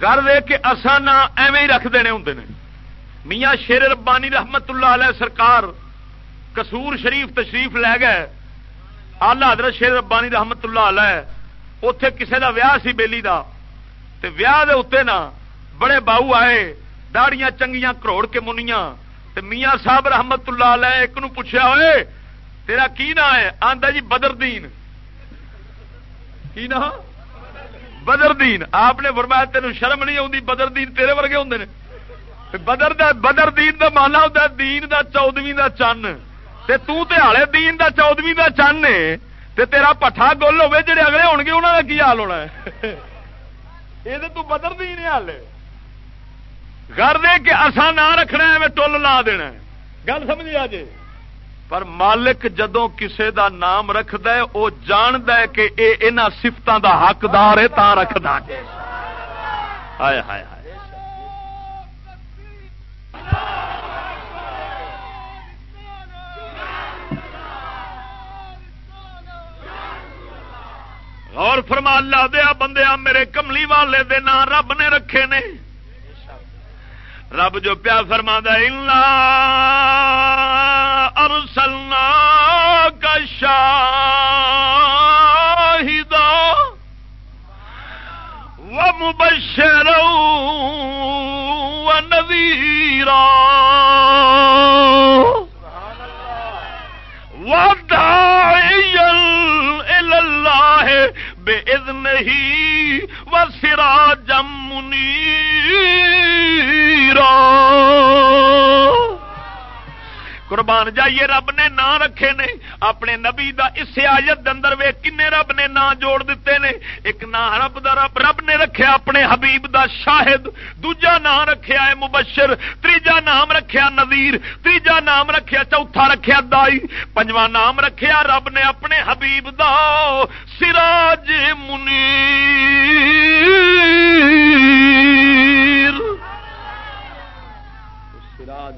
گھر دے کے اصا نہ ایویں ہی رکھ دینے ہوں نے۔ میاں شیر ربانی رحمت اللہ علیہ سرکار کسور شریف تشریف لے گئے۔ آلہ حضرت شیر ربانی رحمت اللہ علیہ اتے کسے دا ویاہ سی بیلی دا۔ تے ویاہ دے اتنے نا بڑے باؤ آئے، داڑیاں چنگیاں کروڑ کے منیاں۔ تے میاں صاحب رحمت اللہ علیہ ایک نو پوچھا ہوئے تیرا کی نا ہے؟ آندا جی بدر دین۔ کی نا بدر دین آپ نے فرمایا تین شرم نہیں آتی بدر دین تیرے ورگے ہوں بدر دا بدر دین دا مانا ہوتا دین دا چودویں دا چن۔ تے تو تے ہالے دین دا چودویں دا چن تے تیرا پٹھا گول ہوے جڑے اگلے ہون گے انہاں دا کی حال ہونا ہے؟ یہ تو بدر دین ہالے گھر دے کے اسا نہ رکھنا ہے میں ٹول لا دینا گل سمجھ آ جائے پر مالک جدو کسے دا نام رکھد وہ جاند کہ یہ سفتوں دا حقدار ہے تا رکھد ہائے ہائے اور فرما، اللہ دیا بندیا میرے کملی والے دے نا رب نے رکھے نے۔ رب جو پیا فرما ارسلنا کا شاہد و مبشر و نذیرا و داعیا اللہ بے اذن ہی و سراجا منیرا قربان جائیے رب نے نا رکھے نے اپنے نبی دا اس آیت اندر وے کنے رب نے نا جوڑ دیتے نے ایک نا رب دا رب رب نے رکھیا اپنے حبیب دا شاہد دوجا نام رکھیا ہے مبشر تیجا نام رکھیا نذیر تیجا نام رکھیا چوتھا رکھیا دائی پنجواں نام رکھیا رب نے اپنے حبیب دا سراج منیر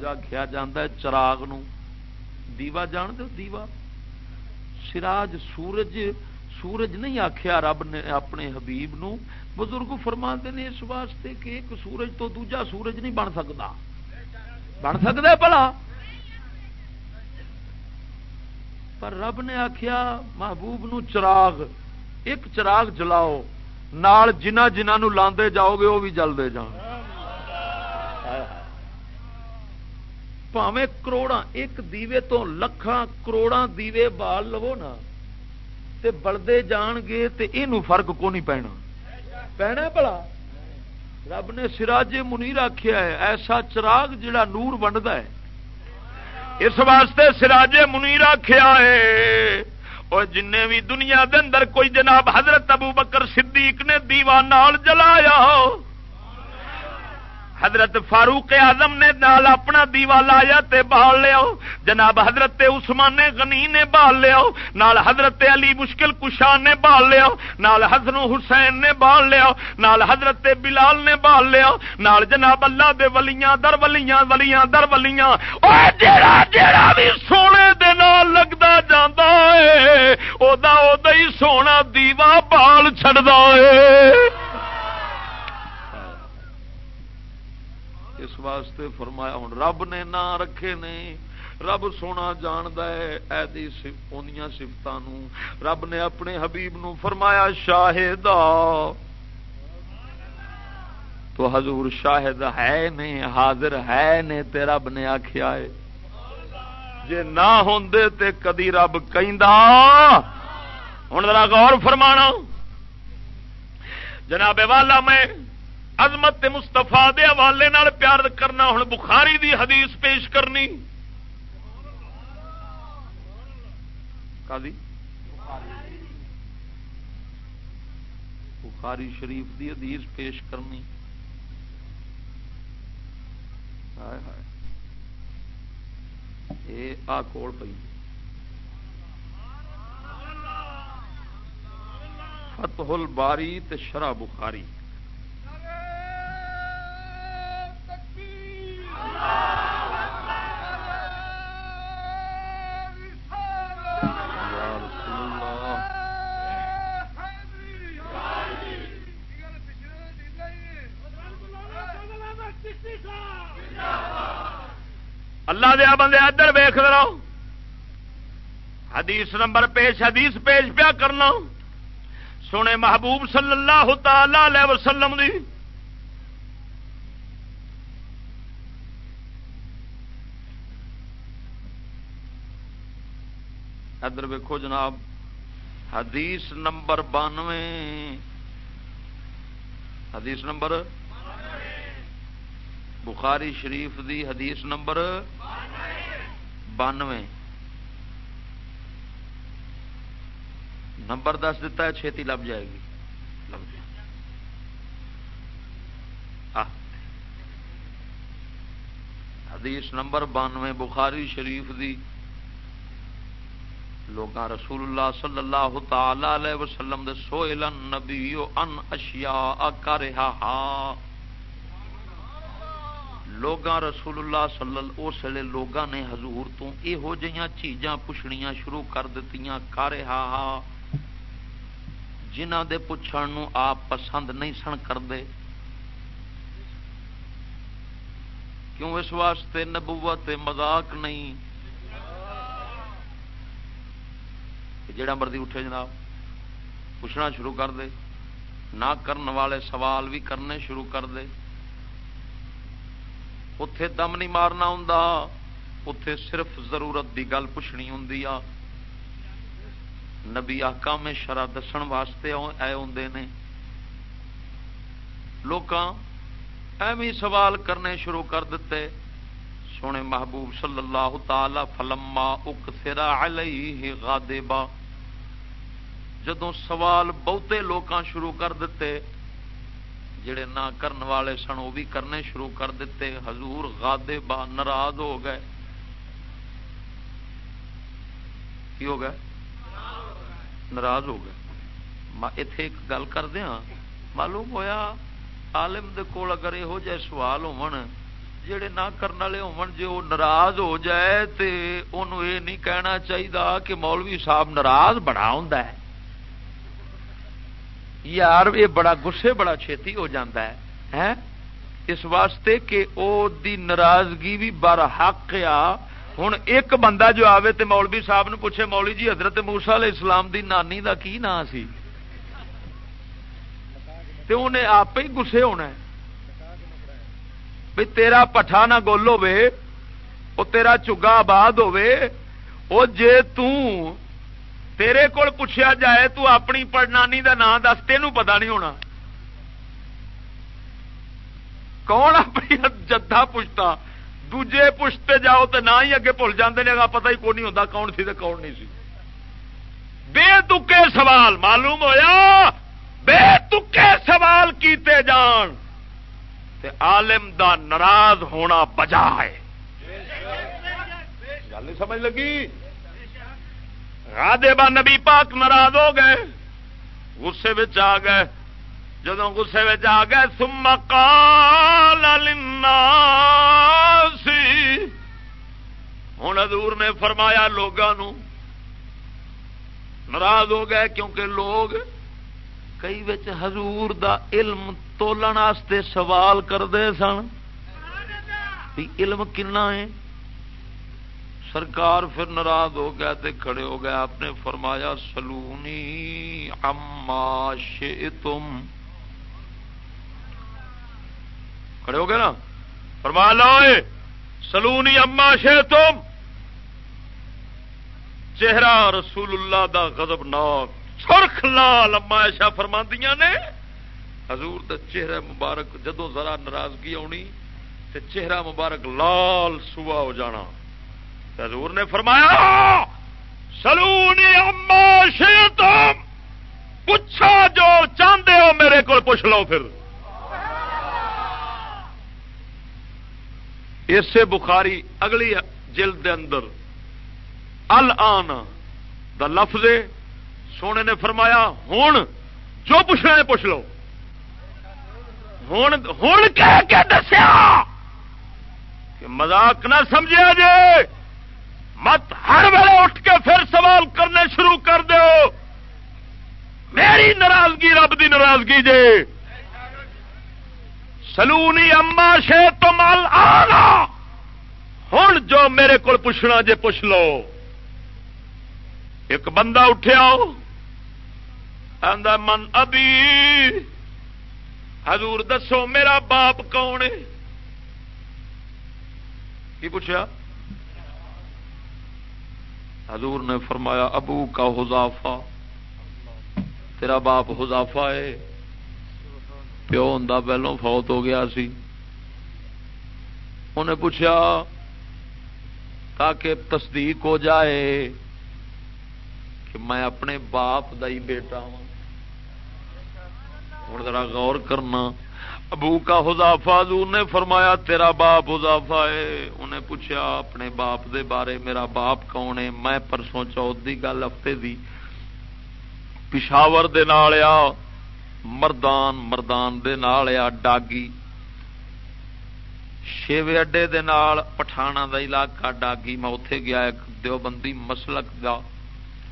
سراج آخیا جا چراغ نو دیوا جان دو دیوا سراج سورج سورج نہیں آخیا رب نے اپنے حبیب نو بزرگ فرما نے اس واسطے کہ ایک سورج تو دوجا سورج نہیں بن سکتا بن سکتا بلا پر رب نے آخیا محبوب نو چراغ ایک چراغ جلاؤ نال جنہ جنہوں لاندے جاؤ گے وہ بھی جلدے جان پاوے کروڑا ایک دیوے تو لکھاں کروڑا دیوے بال لو نا تے بلدے جان گے تے اینو فرق کو نہیں پینا پینا بلا رب نے سراج منیر آخیا ہے ایسا چراغ جڑا نور بنتا ہے اس واسطے سراج منیر آخیا ہے اور جن بھی دنیا دے اندر کوئی جناب حضرت ابو بکر صدیق نے دیوا نال جلایا حضرت فاروق اعظم نے نال اپنا دیوا لایا تے بال لیا جناب حضرت عثمان غنی نے بال لیا نال حضرت علی مشکل کشا نے بال لیا نال حسن حسین نے بال لیا نال حضرت بلال نے بال لیا نال جناب اللہ دے ولیاں، در ولیاں ولیاں، در ولیاں۔ او جیڑا جیڑا بھی سونے دے نال لگدا جاندا ہے او دا او دا ہی سونا دیوا بال چھڑدا ہے اس واسطے فرمایا، ہوں رب نے نہ رکھے نے، رب سونا جاند سفتوں رب نے اپنے حبیب نو فرمایا شاہد تو حضور شاہد ہے نے، حاضر ہے نے، تے رب نے آخیا ہے۔ جے نہ ہوں تے کدی رب کہ ہوں ذرا غور فرمانا۔ جناب والا، میں عظمت مستفا دے حوالے پیار کرنا ہوں بخاری دی حدیث پیش کرنی۔ بخاری شریف دی حدیث پیش کرنی۔ یہ آ کوڑ پی فتح الباری تے شرح بخاری۔ اللہ دیا بندے ادھر ویخ رہو حدیث نمبر پیش، حدیث پیش پیا کرنا۔ سونے محبوب صلی اللہ تعالی وسلم دی۔ ادھر ویکو جناب، حدیث نمبر بانوے۔ حدیث نمبر بخاری شریف دی حدیث نمبر بانوے۔ نمبر دس دتا ہے، چھتی لب جائے گی۔ لب جائے۔ حدیث نمبر بانوے، بخاری شریف دی لوگ رسول اللہ صلی اللہ تعالی علیہ وسلم دے سوئل نبی ان اشیاء کر لوگ رسول اللہ صلی اللہ اس ویلے لوگوں نے حضور تو یہو جہاں چیزاں پوچھنیاں شروع کر دیتی کر جنہ دے پوچھن نو آپ پسند نہیں سن کرتے کیوں اس واسطے نبوت مذاق نہیں؟ جڑا مرضی اٹھے جناب، پوچھنا شروع کر دے۔ نہ کرن والے سوال بھی کرنے شروع کر دے۔ اتے دم نہیں مارنا ہوں اتے صرف ضرورت دی گل پوچھنی ہوں نبی آکام میں شرح دسن واسطے آئے ہوں نے۔ لوگ ایویں سوال کرنے شروع کر دیتے سونے محبوب صلی اللہ تعالی فلما اک سرا غادبا جدو سوال بہتے لوگ شروع کر دیتے جڑے نہ کرن والے سن وہ بھی کرنے شروع کر دیتے حضور غادبا ناراض ہو گئے۔ کی ہو گئے؟ ناراض ہو گئے۔ اتے ایک گل کر دیا معلوم ہویا عالم دے کول اگر یہو جہ سوال ہو جڑے نہ کرنے والے ہو جی وہ ناراض ہو جائے تو انہوں یہ نہیں کہنا چاہیے کہ مولوی صاحب ناراض بڑا ہوں یار، یہ بڑا گسے بڑا چھیتی ہو جاتا ہے اس واسطے کہ او دی ناراضگی بھی بر حق آ۔ ہوں ایک بندہ جو آوے تے مولوی صاحب نے پوچھے، مولوی جی حضرت موسا علیہ السلام دی نانی دا کی نام سی؟ تے انہیں آپ ہی گسے ہونا ہے۔ بھی تیرا پٹھا نہ گول ہو تیرا چگا آباد ہو جے تیرے کول پوچھا جائے تو اپنی نانی دا نام دس تینوں پتا نہیں ہونا۔ کون اپنی جدھا پوچھتا دوجے پوچھتے جاؤ تو نہ ہی اگے بھول جاتے ہیں پتا ہی کون نہیں ہوتا کون سی کون نہیں سی۔ بے تکے سوال، معلوم ہویا؟ بے تکے سوال کیتے جان۔ تے عالم دا ناراض ہونا بجا ہے۔ گل سمجھ لگی؟ رادے با نبی پاک ناراض ہو گئے غصے آ گئے۔ جدو گسے آ گئے سم کال ہوں ادور نے فرمایا لوگوں ناراض ہو گئے کیونکہ لوگ کئی بچ حضور دا علم تولن سوال کرتے سن۔ علم کنا ہے؟ سرکار پھر ناراض ہو گیا تے کھڑے ہو گیا آپ نے فرمایا، سلونی اما تم کھڑے ہو گئے نا؟ فرما لو سلونی اما شے تم چہرہ رسول اللہ دا غضب ناک سرخ لال اما ایشا فرما نے۔ حضور دا چہرہ مبارک جدو ذرا ناراضگی آنی تے چہرہ مبارک لال سوا ہو جانا۔ حضور نے فرمایا، سلونی اما شے پوچھا جو چاہتے ہو میرے کو پوچھ لو پھر۔ اسے بخاری اگلی جلد دے اندر الان دا لفظ سونے نے فرمایا ہوں جو پوچھنا ہے پوچھ لو۔ ہوں کہہ کے دسیا کہ مزاق نہ سمجھا جے۔ مت ہر ویلے اٹھ کے پھر سوال کرنے شروع کر دو۔ میری ناراضگی رب دی ناراضگی جے سلونی اما شے تو مال آنا۔ ہوں جو میرے کو پوچھنا جے پوچھ لو۔ ایک بندہ اٹھیا۔ من ابھی حضور دسو میرا باپ کون ہے؟ کی پوچھا حضور نے فرمایا، ابو کا حضافہ، تیرا باپ حضافہ ہے۔ پیو ہوں پہلوں فوت ہو گیا سی۔ انہیں پوچھا، تاکہ تصدیق ہو جائے کہ میں اپنے باپ دا ہی بیٹا ہوں ہوں ذرا غور کرنا۔ ابو کا حضافہ حضور نے فرمایا، تیرا باپ حضافہ ہے۔ انہیں پوچھا، اپنے باپ دے بارے، میرا باپ کون ہے؟ میں پرسوں چوتھ دی گل ہفتے دی پشاور دے نال آ، مردان مردان دے نال آ، ڈاگی۔ شیوے اڈے دے نال پٹھانا دا علاقہ ڈاگی۔ میں اتے گیا، ایک دیوبندی مسلک دا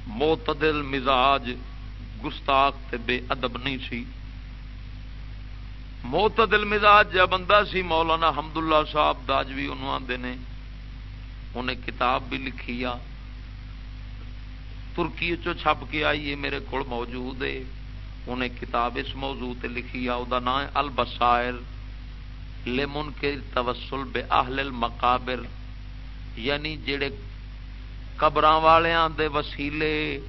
معتدل مزاج، گستاخ تے بے ادب نہیں سی۔ معتدل مزاج جا بندہ سی، مولانا حمد اللہ صاحب داج بھی انہوں آتے نے۔ انہیں کتاب بھی لکھی آ۔ ترکی چو چھپ کے آئی ہے میرے کو موجود ہے۔ انہیں کتاب اس موضوع تے لکھی آ وہ نام ہے البسائر لیمن کے توسل بے اہل المقابر۔ یعنی جڑے قبر والوں دے وسیلے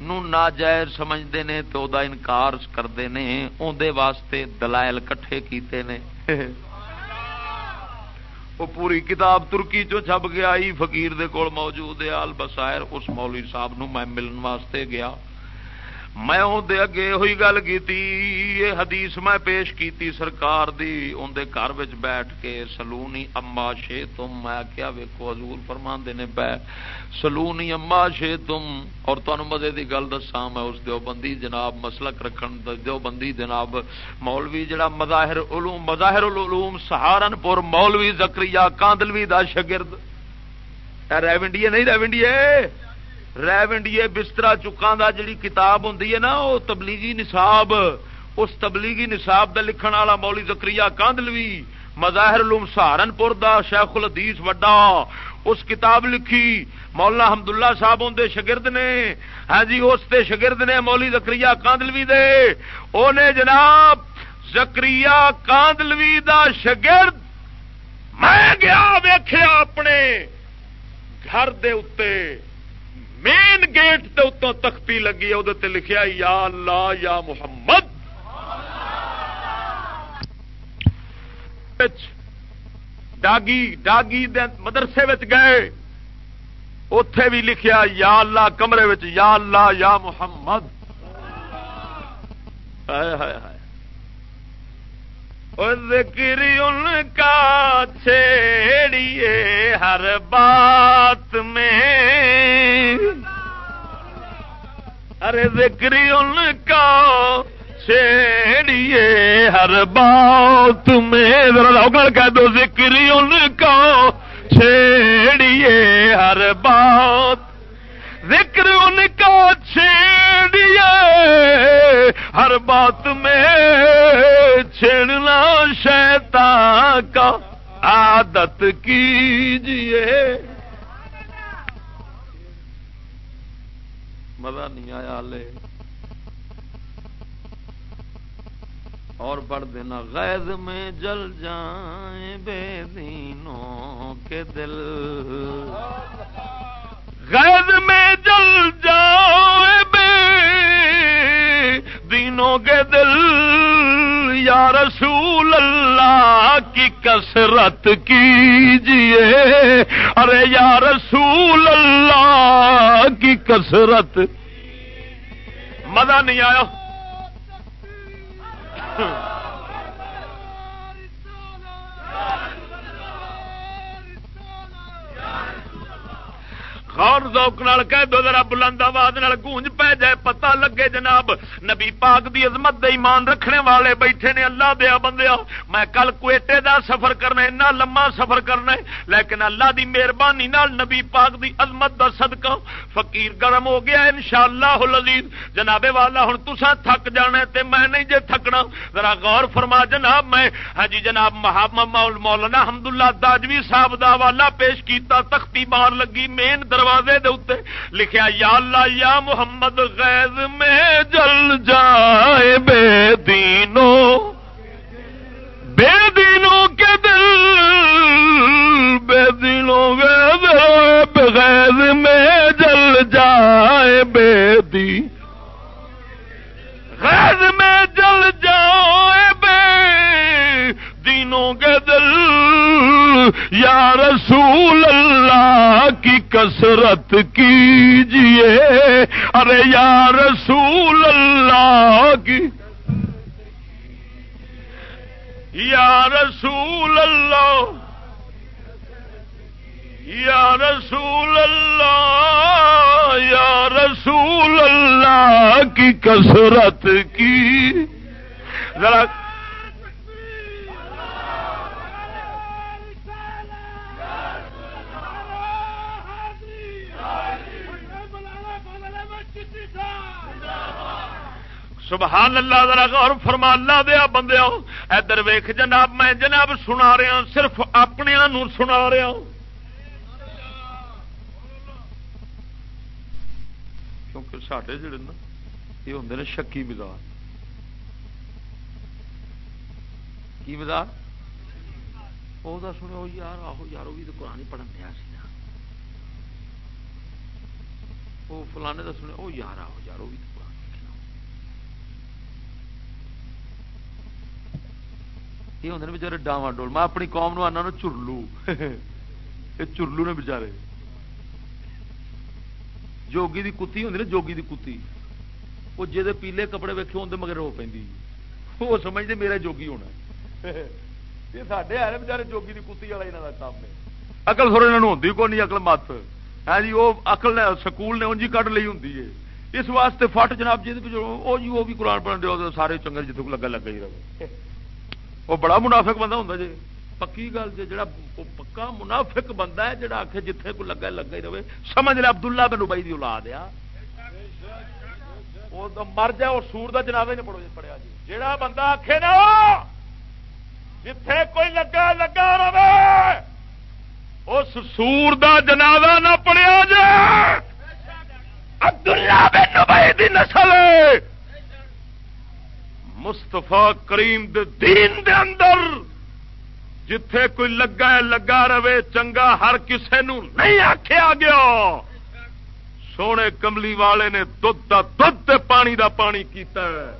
نو ناجائز سمجھتے ہیں تو دا انکار کرتے ہیں اندر واسطے دلائل کٹھے کیتے ہیں وہ پوری کتاب ترکی چو چھپ گیا فقیر دے کول موجود ہے، آل بسائر اس مولوی صاحب نو میں ملن واسطے گیا۔ میں اندر اگے ہوئی گل کی حدیث میں پیش کیتی سرکار دی اندر گھر بیٹھ کے سلونی اما شے تم؟ میں کیا ویکو حضور فرما نے پہ سلونی اما شے تم؟ اور تمہیں مزے دی گل دسا میں اس دیو بندی جناب مسلک رکھن دیو بندی جناب مولوی، جڑا مظاہر علوم، مظاہر العلوم، سہارنپور مولوی زکری کاندلوی دا شگرد ریونڈیے نہیں ریونڈیے ریونڈیے بسترا چکان دا جڑی کتاب ہوں نا وہ تبلیغی نصاب۔ اس تبلیغی نصاب دا لکھن والا مولی زکری کاندلوی، مظاہر لوم سہارنپور دا شیخ الحدیث وڈا۔ اس کتاب لکھی، مولانا حمد اللہ صاحب اندر شگرد نے۔ ہاں جی اس دے شگرد نے مولی زکری کاندلوی دے۔ اونے جناب زکری کاندلوی دا شگرد میں گیا ویخیا اپنے گھر دے اتے۔ مین گیٹ تے اتوں تختی لگی ہے وہ لکھیا یا اللہ، یا محمد۔ ڈاگی ڈاگی مدرسے گئے۔ اتے بھی لکھیا یا اللہ، کمرے یا اللہ، یا محمد۔ ذکر ان کا چھیڑیے ہر بات میں۔ ارے ذکر ان کا چھیڑیے ہر بات میں۔ ذرا کہہ دو، ذکر ان کا چھیڑیے ہر بات ذکر ان کا چھیڑیے ہر بات میں چھیڑنا شیطان کا عادت کیجیے۔ مزہ نہیں آیا لے۔ اور بڑھ دینا غیر میں جل جائیں بے دینوں کے دل۔ غید میں جل جائیں بے، دینوں کے دل یا رسول اللہ کی کسرت کیجیے۔ ارے یا رسول اللہ کی کسرت مزہ نہیں آیا؟ غور ذوق نال کہہ دو ذرا بلند آواز نال گونج پہ جائے، پتہ لگے جناب، نبی پاک دی عظمت دے ایمان رکھنے والے بیٹھے نے اللہ دیا بندیا۔ میں کل کوئٹے دا سفر کرنا اتنا لما سفر کرنا لیکن اللہ دی مہربانی نال نبی پاک دی عظمت دا صدقہ فقیر گرم ہو گیا، انشاءاللہ العزیز۔ جناب والا، ہن تساں تھک جانا تے میں نہیں جے تھکنا۔ ذرا غور فرما جناب، میں ہاں جی جناب محمد مولانا حمداللہ داجوی صاحب دا والا پیش کیتا، تختی مار لگی، مین دروازہ دروازے دے لکھیا، یا اللہ، یا محمد، غیظ میں جل جائے بے دینوں۔ بے دینوں کے دل، بے دینوں کے غیظ میں جل جائے بے دی غیظ میں جل جائے بے دینوں کے دل یا رسول اللہ کی کسرت کیجیے۔ ارے یا رسول اللہ کی۔ یا رسول اللہ۔ یا رسول اللہ، یا رسول اللہ کی کسرت کی۔ ذرا سبحان اللہ ذرا غور فرما، اللہ دیا بندے ادھر ویخ جناب، میں جناب سنا رہا، صرف اپنے سنا رہا۔ کیونکہ سڈے جڑے نا، یہ ہوں نے شکی مزاج۔ کی مزاج؟ وہ سنو یار، آہو یار وہ بھی تو قرآن پڑھن دیا وہ فلانے کا سنیا وہ یار آہو یار وہ بھی تو یہ ہوں بچارے ڈاواں ڈول۔ میں اپنی قوم نو آنا چرلو۔ یہ چرلو نے بچارے جوگی دی کتی ہوں نا، جوگی دی کتی۔ وہ جی پیلے کپڑے ویکے اندر مگر ہو پہ وہ سمجھتے میرا جوگی ہونا یہ سارے ہے بچارے جوگی دی کتی والا یہاں کا کام ہے۔ اقل تھوڑے یہاں ہوتی کون نہیں اقل مت۔ ہے جی وہ اقل نے، سکول نے انجی کٹ لی ہوں اس واسطے فٹ جناب جی وہ جی وہ بھی قرآن پڑھن دے سارے چنگر جتنے لگا لگا ہی رہے۔ وہ بڑا منافق بندہ ہوں جی پکی گل جی جا پکا منافق بندہ ہے، جڑا آخ جتنے کو لگا لگا ہی رہے۔ سمجھ لیا عبداللہ بن ابئی کی اولاد آ۔ مر جائے اور سور کا جناب نہیں پڑو پڑیا جی جہا بندہ آخے نا، جتھے کوئی لگا لگا رہے۔ اس سور دا جنازہ نہ پڑیا جائے۔ عبداللہ بن ابئی دی نسل مستفا کریم دے دین دے اندر جتھے کوئی لگا ہے، لگا رہے، چنگا ہر کسے نو نہیں آخیا گیا۔ سونے کملی والے نے دھد دا دھد پانی دا پانی کیتا ہے۔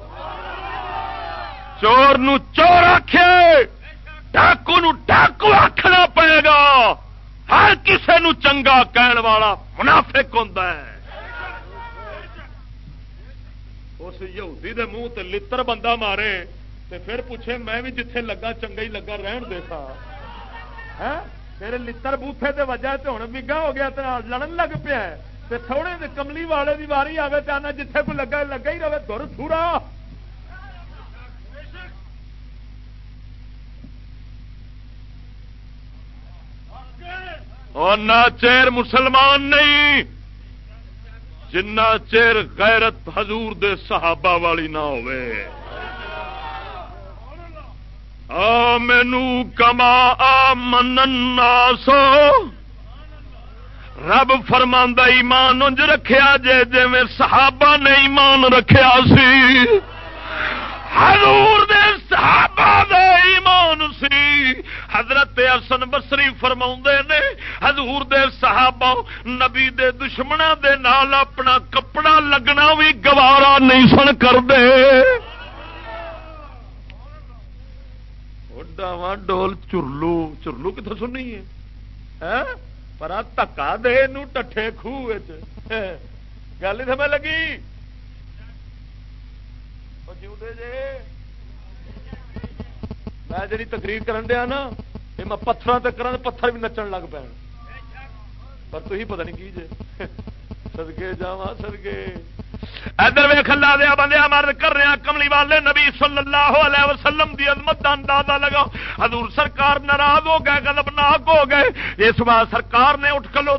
چور نو چور آخے ڈاکو نو ڈاکو آخنا پڑے گا۔ ہر کسے نو چنگا کہن والا منافق ہوتا ہے۔ اس یہودی دے منہ تے لتر بندہ مارے تے پھر پوچھے میں بھی جتھے لگا چنگا ہی لگا رہن دے سا۔ ہاں؟ پھر لتر بوتھے تے وجہ تے ہوں بگا ہو گیا تے لڑن لگ پیا تے تھوڑے دے کملی والے دی واری آوے تے آنا جتھے کوئی لگا لگا ہی رہے دور تھوڑا اور نہ چیر مسلمان نہیں جنا چیر غیرت حضور دے صحابہ والی نہ مینو کما آ من سو۔ رب فرما ایمان انج رکھیا جے جی صحابہ نے ایمان رکھیا سی۔ حضور دے صحابہ دے ایمان سی۔ حضرت حسن بسری فرما نے، حضور دے صحابہ نبی دے دشمنا دے نال اپنا کپڑا لگنا بھی گوارا نہیں سن کر دے ڈول چرلو چرلو کتنے سننی ہے؟ ہاں؟ پر تکا دے نو ٹھے خوہ گل سمجھ لگی؟ میں جی تقریر کرن دیا نا یہ میں پتھر سے کرا پتھر بھی نچن لگ پے پر تھی پتہ نہیں کی جے سدکے جا سدکے ادھر ویخ لا دیا بندیا مرد کر رہا کملی والے نبی صلی اللہ علیہ وسلم دی عظمت کا اندازہ لگا حضور سرکار ناراض ہو گئے گلبناک ہو گئے اس بار سرکار نے اٹھ کلو